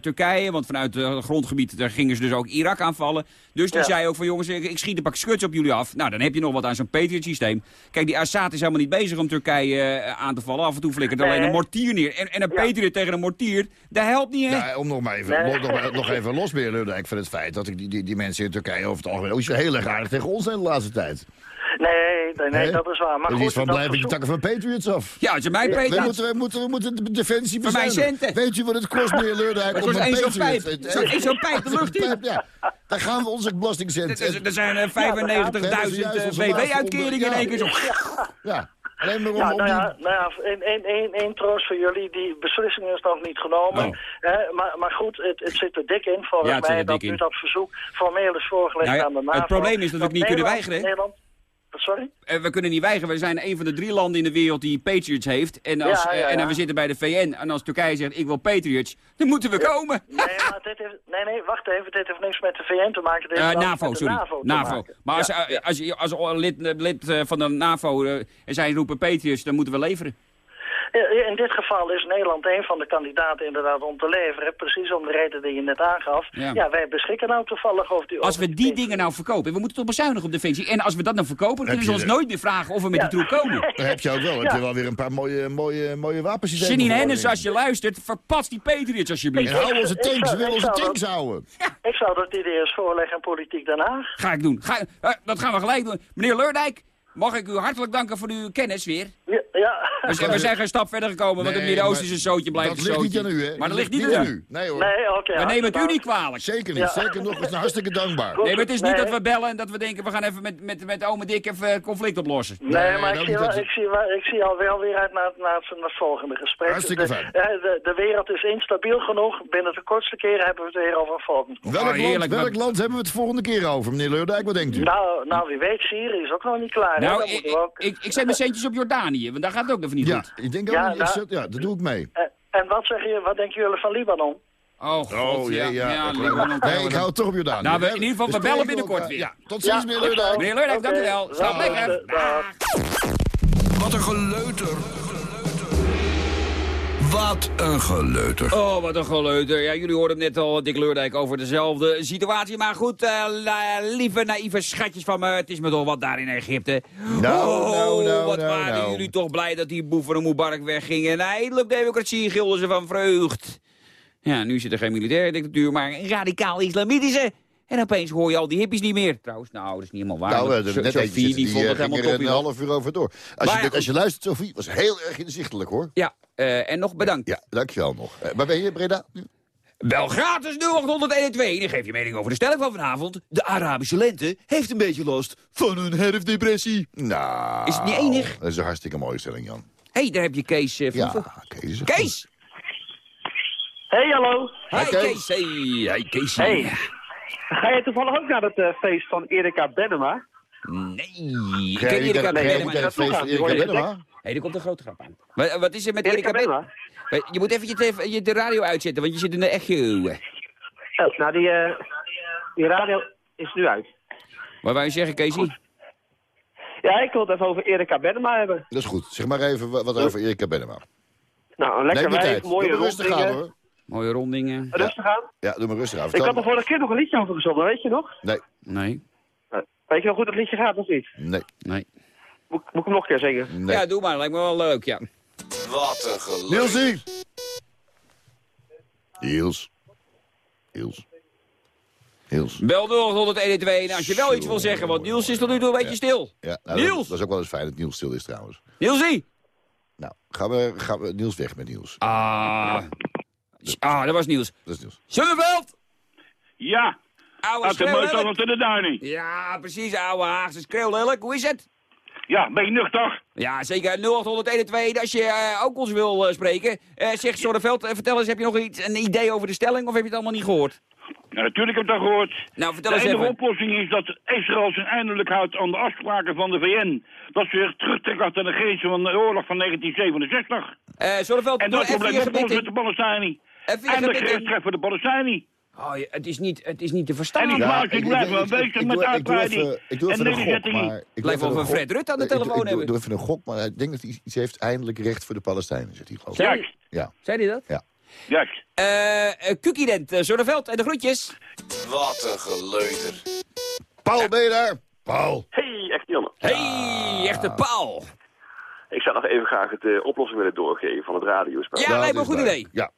Turkije. Want vanuit het grondgebied daar gingen ze dus ook Irak aanvallen. Dus die Ja. zei ook van, jongens, ik, ik schiet een pak skuts op jullie af. Nou, dan heb je nog wat aan zo'n Patriot-systeem. Kijk, die Assad is helemaal niet bezig om Turkije eh, aan te vallen. Af en toe flikkert Nee. alleen een mortier neer. En, en een Ja. Patriot tegen een mortier, dat helpt niet, hè? Ja, om nog maar even, Nee. nog, even los, Leurdijk, van het feit... dat ik die, die, die mensen in Turkije over het algemeen ook heel erg aardig tegen ons zijn de laatste tijd. Nee, nee, dat is waar. Maar goed, is van blijven die takken van Patriots af. Ja, als je mij We Patriots... moeten, we, moeten, we moeten de defensie Voor mij bezuinigen. centen. Weet u wat het kost, meneer Leurdijk? Het om kost een één zo'n Patriot- pijp. de lucht in. Ja, daar gaan we onze belastingcent. Er- Er zijn eh, We hebben 95.000 juist onze eh, laatste BW-uitkeringen in één keer zo... Ja, alleen maar om, Ja, nou die- ja, nou ja één, één, één, één troost voor jullie, die beslissing is nog niet genomen. Oh. Hè, maar, maar goed, het, het zit er dik in volgens Ja, mij dat nu dat verzoek formeel is voorgelegd Nou ja, aan de NAVO. het probleem is dat we het niet kunnen Nederland- weigeren, hè? Nederland, sorry? Eh, we kunnen niet weigeren. We zijn een van de drie landen in de wereld die Patriots heeft. En, als, Ja, ja, eh, en ja. we zitten bij de VN. En als Turkije zegt, ik wil Patriots, dan moeten we komen. Nee, maar dit heeft, nee, nee, wacht even, dit heeft niks met de VN te maken. Dit Eh, alles NAVO, met sorry. NAVO. NAVO. Maar als, eh, als je als, lid, lid eh, van de NAVO eh, en zij roepen Patriots, dan moeten we leveren. Ja, In dit geval is Nederland een van de kandidaten inderdaad om te leveren. Precies om de reden die je net aangaf. Ja. Ja, wij beschikken nou toevallig over die... Als we die dingen nou verkopen, we moeten toch bezuinigen op defensie. En als we dat nou verkopen, dan kunnen ze ons nooit meer vragen of we met die troep komen. Daar heb je ook wel. Heb je wel weer een paar mooie, mooie, mooie wapensystemen. Janine Hennis, als je luistert, verpas die Patriots alsjeblieft. En hou onze tanks, we willen onze tanks houden. Ik zou dat idee eens voorleggen aan Politiek Den Haag. Ga ik doen. Ga, eh, dat gaan we gelijk doen. Meneer Leurdijk, mag ik u hartelijk danken voor uw kennis weer. Ja, ja. We zijn, we zijn geen stap verder gekomen, want het Midden-Oosten is een zootje, blijft Dat een ligt niet aan u, hè? Maar dat ligt niet aan u. Nee hoor. Nee, oké. We nemen het u niet kwalijk. Zeker niet. Ja. Zeker nog, we zijn hartstikke dankbaar. Goed. Nee, maar het is niet dat we bellen en dat we denken, we gaan even met, met, met ome Dick even het conflict oplossen. Nee, Nee, maar dat ik zie, wel, dat- ik, zie wel, ik zie al wel weer uit naar, het- naar, het, naar het volgende gesprek. Hartstikke de, fijn. eh, De, de wereld is instabiel genoeg. Binnen de kortste keren hebben we het weer over een volgend. Welk, Oh, land, welk land hebben we het de volgende keer over, meneer Leurdijk? Wat denkt u? Nou, nou, wie weet, Syrië is ook nog niet klaar. Nou, Dan ik, we ook... ik, ik zet mijn centjes op Jordanië, want daar gaat het ook even niet ja, goed. ik denk ook Ja, niet. nou- ik zet- ja, dat doe ik mee. En wat, zeg je, wat denken jullie van Libanon? Oh, god, ja, ja. Libanon, Nee, ik hou het toch op Jordanië. Nou, we- in ieder geval, we Dus bellen spreken binnenkort weer. Ja, tot ziens, Ja, meneer. Leurdijk. Meneer Leurdijk, dank u wel. Slaap lekker. Wat een geleuter. Wat een geleuter. Oh, wat een geleuter. Ja, jullie hoorden net al, Dick Leurdijk, over dezelfde situatie. Maar goed, eh, lieve naïeve schatjes van me, het is me toch wat daar in Egypte. Nou, oh, nou, nou, wat nou, waren nou. jullie toch blij dat die boef van de Mubarak wegging. En eindelijk democratie gilden ze van vreugd. Ja, nu zit er geen militaire dictatuur, maar een radicaal islamitische. En opeens hoor je al die hippies niet meer. Trouwens, nou, dat is niet helemaal waar. Nou, So- net Sophie, die die vond eh, het ging helemaal er een half uur over door. Als, Maar je, als je luistert, Sophie, was heel erg inzichtelijk, hoor. Ja, eh, en nog bedankt. Ja, dankjewel nog. Eh, waar ben je, Breda? Wel gratis 0800 Dan geef je mening over de stelling van vanavond. De Arabische lente heeft een beetje last van een herfstdepressie. Nou, Is het niet enig? Dat is een hartstikke mooie stelling, Jan. Hé, hey, daar heb je Kees uh, Ja, Kees. Kees! Hey, hallo. Hi Kees. Kees! Hey, hey Kees! Hey. Ga jij toevallig ook naar het eh, feest van Erika Benema? Nee, ik Ga ken Erika Benema. Erika Benema? Hé, er komt een grote grap aan. Wat, wat is er met Erika Benema? Je moet even je, tv je de radio uitzetten, want je zit in de echo. Oh, nou, die, eh, die radio is nu uit. Wat wou je zeggen, Keesie? Ja, ik wil het even over Erika Benema hebben. Dat is goed. Zeg maar even wa- wat over Erika Benema. Nou, een lekker wijf, mooie rustig aan, hoor. Mooie rondingen. Rustig aan. Ja, doe maar rustig aan. Ik had er vorige keer nog een liedje over gezongen, weet je nog? Nee, Nee, Eh, Weet je nog hoe dat liedje gaat of niet? nee, nee. Moet, moet ik hem nog een keer zingen? nee. Ja, doe maar. Lijkt me wel leuk, ja. Wat een geleuter. Nielsie! Niels. Niels. Niels. Bel 0800 En als je wel iets wil zeggen, want Niels is tot nu toe een beetje stil. Ja, nou, Niels! Dat, dat is ook wel eens fijn dat Niels stil is trouwens. Nielsie! Nou, gaan we, gaan we Niels weg met Niels. Ah. Ah, dat was Niels. Dat is Niels. Zonneveld! Ja, Oude uit de motor tot de duining. Ja, precies, oude Haagse schreeuwlelijk. Hoe is het? Ja, ben je nuchter? Ja, zeker 0800 als je eh, ook ons wil eh, spreken. Eh zeg, Zonneveld, vertel eens, heb je nog iets, een idee over de stelling of heb je het allemaal niet gehoord? Ja, natuurlijk heb ik dat gehoord. Nou, vertel de eens enige even. oplossing is dat Israël zich eindelijk houdt aan de afspraken van de VN. Dat ze zich terugtrekken achter de grenzen van de oorlog van 1967. Eh Zonneveld, En dat probleem oplossen met in. de Palestijnen. Gebit in. gerecht voor de Palestijnen. Oh, ja, het, is niet, het is niet te verstaan. En Ja, ik ik- blijf wel bezig met doe- ik doe uitbreiding. Ik doe en even een gok, maar... ik Lijkt wel Fred. Rutte aan de telefoon ik doe- hebben. Ik doe even een gok, maar ik denk dat hij iets heeft eindelijk recht voor de Palestijnen, zegt hij geloof ik. Juist, Ja, Zei hij dat? ja. juist. Eh, uh, Kukident, uh, Zonneveld en de groetjes. Wat een geleuter. Paul, ben je daar? Paul. Hey, echt Janne. Hey, echte paal. Ik zou nog even graag het uh, oplossing willen doorgeven van het radiospel. Ja, lijkt me een goed idee. Ja.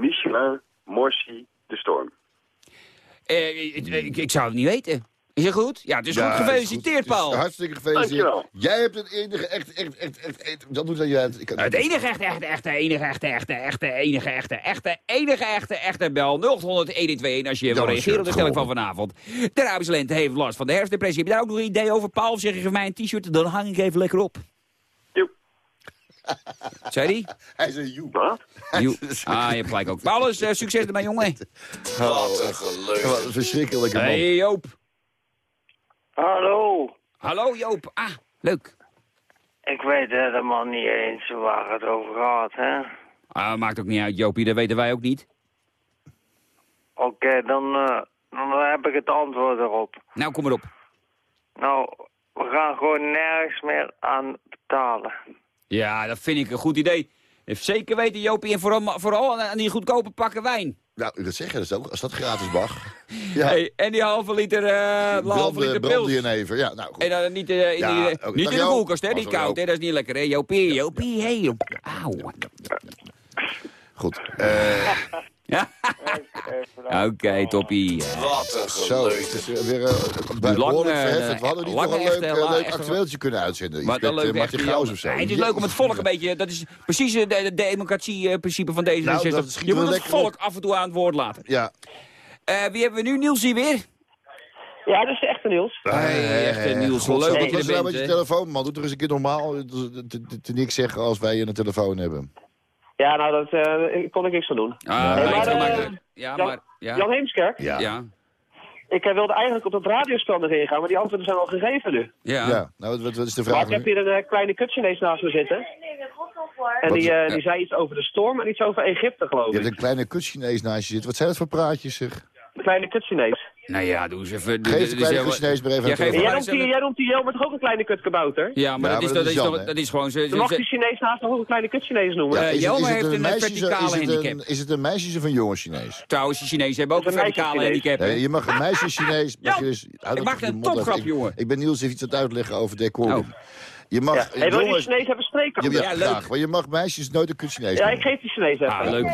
Michelin, Morsi, de Storm. Uh, ik, ik, ik, zou het niet weten. Is het goed? Ja, het is Ja, goed. Gefeliciteerd, goed. Het is Paul. Hartstikke gefeliciteerd. Dankjewel. Jij hebt het enige echt, echt, echt, echt, echt dat doet dat jij het. Ik kan- Het enige echte, echte, echte, enige echte, echte, echte, enige echte, echte, enige echte, echte bel 0800-1121 als je wil Ja, reageren op de stelling van vanavond. De Arabische lente heeft last van de herfstdepressie. Heb je daar ook nog een idee over, Paul? Of zeg je voor mij een t-shirt, dan hang ik even lekker op. Zei die? Hij zei joe. Wat? Joe. Ah, je hebt gelijk ook. Paulus, eh, succes ermee, jongen. Wat een geleuter. Wat een verschrikkelijke man. Hey Joop. Hallo. Hallo Joop. Ah, leuk. Ik weet helemaal niet eens waar het over gaat, hè? Ah, maakt ook niet uit, Joopie. Dat weten wij ook niet. Oké, dan, eh, dan heb ik het antwoord erop. Nou, kom erop. Nou, we gaan gewoon nergens meer aan betalen. Ja, dat vind ik een goed idee. Heeft zeker weten, Jopie. En vooral, vooral aan die goedkope pakken wijn. Nou, dat zeg je, dat is ook, als dat gratis mag. Ja. Hey, en die halve liter, eh de halve liter pils. brandjenever. Ja, nou goed. En dan niet, eh, in, Ja, die, ook- niet in de koelkast, hè? Niet Mazzel, koud, hè? Dat is niet lekker, hè? Jopie, Jopie, hey, Joop. Auw. Goed. eh, Oké, toppie. Wat een Zo, het is weer uh, Lang, behoorlijk eh, verheffend. We hadden niet nog een leuk, eh, leuk actueeltje kunnen uitzenden. Wat met een eh, leuk Martin Jan. of zo. Het is leuk om het volk een beetje... Dat is precies de, de democratie-principe van deze Nou, dat 66. schiet Je er moet het volk af en toe aan het woord laten. Ja. Eh, wie hebben we nu? Niels hier weer? Ja, dat is de echte Niels. Hey, echte Niels, God, leuk dat je wat er is nou bent, met je telefoon, man? Doe toch eens een keer normaal. Te, niks zeggen als wij een telefoon hebben. Ja, nou, dat eh, kon ik niks van doen. Ah, Hey, nee, maar, eh, maakt het. Ja, Jan, maar... Ja. Jan Heemskerk? Ja. Ja. Ik eh, wilde eigenlijk op dat radiospel nog ingaan, maar die antwoorden zijn al gegeven nu. Ja. Ja, nou, wat, wat is de Maar vraag ik heb hier een kleine kutchinees naast me zitten. En Wat die, ja. die zei iets over de storm en iets over Egypte, geloof Je ik. hebt een kleine kut-Chinees naast je zitten. Wat zijn dat voor praatjes, zeg? Een kleine kutchinees. Nou ja, doe eens even... Geef de kleine kut-Chinees maar even Ja, jij noemt, die, jij noemt die Jelmer toch ook een kleine kutkabouter? Ja, maar Ja, dat is, maar dat dat is, Jan, dat is gewoon... Ze, Dan mag ze- die Chinees naast toch ook een kleine kutchinees noemen? Ja, is, het, Jelmer heeft een verticale is, het handicap. een, is het een meisjes- of een jongen Chinees? Trouwens, de Chinezen hebben ook een verticale handicap. Nee, je mag een meisje Chinees. mag je dus, ik je een topgrap, Ik- jongen. Ik ben Niels even iets aan het uitleggen over decorum. Oh. Je mag, Ja. Hey, wil je Chinees even spreken? ja, Ja, ja, Ja, leuk. graag, maar je mag meisjes nooit een kut Chinees ik geef die Chinees even. Ah, leuk.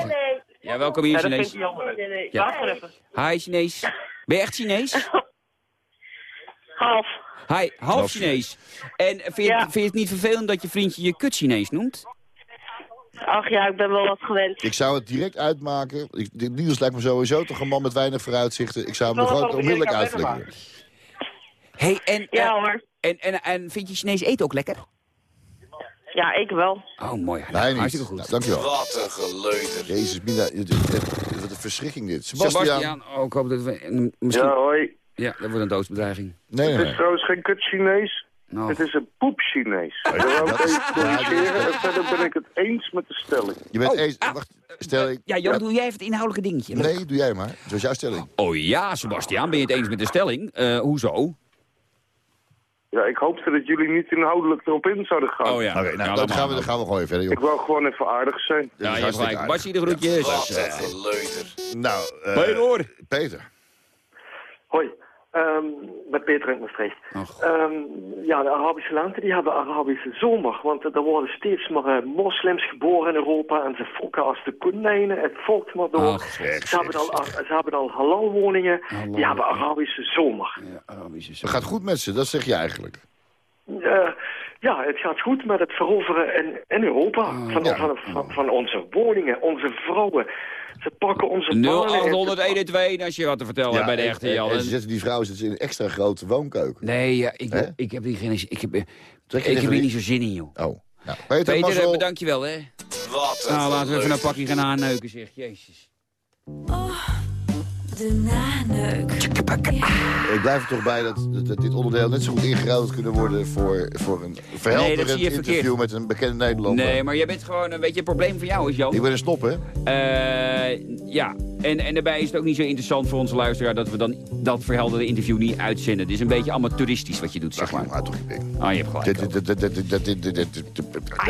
Ja, welkom hier, Ja, dat Chinees. jammer. Ja. Even. Hi, Chinees. Ben je echt Chinees? Half. Hi, half Chinees. En vind je, Ja. vind je het niet vervelend dat je vriendje je kut Chinees noemt? Ach ja, ik ben wel wat gewend. Ik zou het direct uitmaken. Ik, lijkt me sowieso toch een man met weinig vooruitzichten. Ik zou hem er gewoon onmiddellijk uitflikkeren. hey, en, Ja hoor. en, en, en vind je Chinees eten ook lekker? Ja, ik wel. Oh, mooi. Niet. Hartstikke goed. Nou, dankjewel. Wat een geleuter. Jezus, Mina, wat een verschrikking dit. Sebastian. Sebastian, oh, ik hoop dat we... Misschien... Ja, Ja, hoi. dat wordt een doodsbedreiging. Nee, nee, Het is trouwens geen kut-Chinees. Nou, Het is een poep-Chinees. Ik dat is- even corrigeren. En verder ben ik het eens met de stelling. Je bent Oh, eens... ah, wacht, stel ik... ja, Jan, doe jij even het inhoudelijke dingetje. Nee, doe jij maar. Dat jouw stelling. Oh ja, Sebastian, ben je het eens met de stelling? Eh, hoezo? Ja, ik hoopte dat jullie niet inhoudelijk erop in zouden gaan. Oh ja. Oké, nou, Ja, gaan we, dan gaan we gewoon weer verder, Ik joh. wou gewoon even aardig zijn. Ja, je hebt hartstikke gelijk. Basje, de groetjes. Wat een geleuter. Nou, eh, je? Peter. Hoi, ehm, met Peter uit Maastricht. Ehm, ja, de Arabische landen die hebben Arabische zomer. Want er worden steeds meer eh, moslims geboren in Europa. En ze fokken als de konijnen. Het volkt maar door. Ach, zeg, ze, hebben al, ze hebben al halal woningen. Die hebben Arabische zomer. Het gaat goed met ze, dat zeg je eigenlijk. Eh, ja, het gaat goed met het veroveren in, in Europa. van, ja. van, van, van onze woningen, onze vrouwen. Ze pakken onze banen. 0801 als je wat te vertellen hebt bij de echte Jan. En ze zetten die vrouw zitten in een extra grote woonkeuken. Nee, ja, ik, ik heb hier geen... Ik heb, ik Trek heb hier niet zo zin in, joh. Oh. Nou, Peter, Peter, bedankt je wel, hè. Wat Nou, laten we even een pakje gaan aanneuken, zeg. Jezus. Ik blijf er toch bij dat, dit onderdeel net zo goed ingeruild kunnen worden... voor, voor een verhelderend nee, interview met een bekende Nederlander. Nee, maar jij bent gewoon een beetje een probleem voor jou, is Jan. Ik ben een stoppen. hè? Ja, en, en daarbij is het ook niet zo interessant voor onze luisteraar... dat we dan dat verhelderde interview niet uitzenden. Het is een beetje amateuristisch wat je doet, zeg maar. maar toch, ik Ah, je hebt gelijk.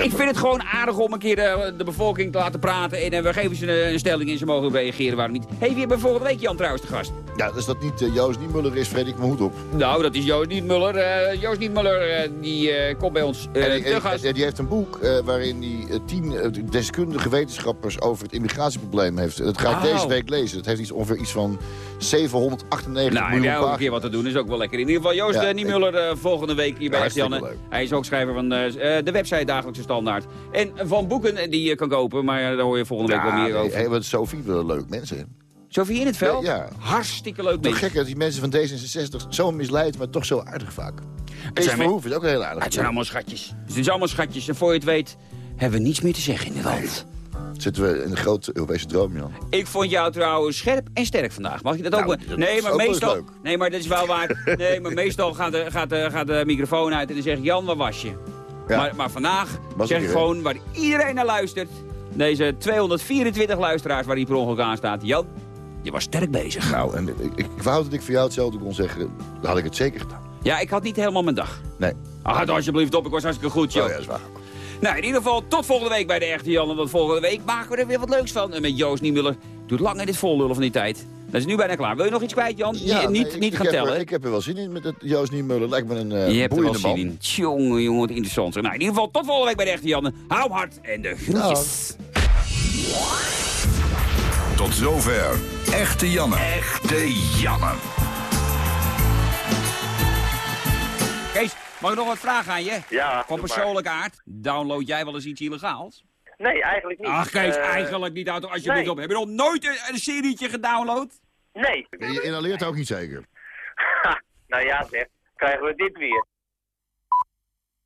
Ik vind het gewoon aardig om een keer de, bevolking te laten praten... en we geven ze een, stelling en ze mogen reageren waarom niet. hey, wie hebben we volgende week, Jan? Trouwens te gast? Ja, als dat niet eh, Joost Niemuller is, vreet ik mijn hoed op. Nou, dat is Joost Nietmuller. Eh Joost Nietmuller, eh, die komt bij ons en, die- te en- gast. en die heeft een boek waarin hij tien deskundige wetenschappers over het immigratieprobleem heeft. Dat ga ik Oh. deze week lezen. Het heeft iets, ongeveer iets van 798 Nou, miljoen ook een keer wat te doen, is ook wel lekker. In ieder geval, Joost Ja, Niemuller eh, volgende week hier bij Ja, Janne. Hij is ook schrijver van de website Dagelijkse Standaard. En van boeken die je kan kopen, maar daar hoor je volgende week Ja, wel meer over. hey, want Sophie wel leuk mensen. Sophie in het veld? Ja, ja. Hartstikke leuk Toch gek dat die mensen van D66 zo misleid, maar toch zo aardig vaak. Kees zijn Verhoeven is ook een heel aardig. Het zijn allemaal schatjes. Het zijn allemaal schatjes. En voor je het weet, hebben we niets meer te zeggen in het land. Zitten we in een grote Europese droom, Jan. Ik vond jou trouwens scherp en sterk vandaag. Mag je dat ook? Nou, dat nee, maar ook meestal. leuk. Nee, maar dat is wel waar. Nee, maar meestal gaat de, gaat, de, gaat de microfoon uit en dan zegt Jan, waar was je? Ja. Maar, maar vandaag Was zeg ik ik gewoon waar iedereen naar luistert. Deze 224 luisteraars waar die per ongeluk aan staat. Jan, je was sterk bezig. Nou, en ik, ik, ik wou dat ik voor jou hetzelfde kon zeggen. Dan had ik het zeker gedaan. Ja, ik had niet helemaal mijn dag. Nee. Ach, alsjeblieft op, ik was hartstikke goed, joh. Oh ja, is waar. Nou, in ieder geval tot volgende week bij de Echte Jan. Want volgende week maken we er weer wat leuks van. En met Joost Niemuller doet lang in dit vollullen van die tijd. Dat is nu bijna klaar. Wil je nog iets kwijt, Jan? Ja, niet nee, niet, ik- niet ik gaan tellen. er- ik heb er wel zin in met het Joost Niemuller. Lijkt me een uh, Je hebt er wel zin man. in. Tjonge, jongen, wat interessant. Nou, in ieder geval tot volgende week bij de Echte Janne. Hou hard en de groetjes. Tot zover. Echte Janne. Echte Janne. Kees, mag ik nog wat vragen aan je? Ja, Van persoonlijke aard. Download jij wel eens iets illegaals? Nee, eigenlijk niet. Ach, Kees, Eh, eigenlijk niet. Houd toch alsjeblieft nee. op. Heb je nog nooit een, een serietje gedownload? Nee. Je inhaleert ook niet zeker. Ha, nou ja zeg, krijgen we dit weer.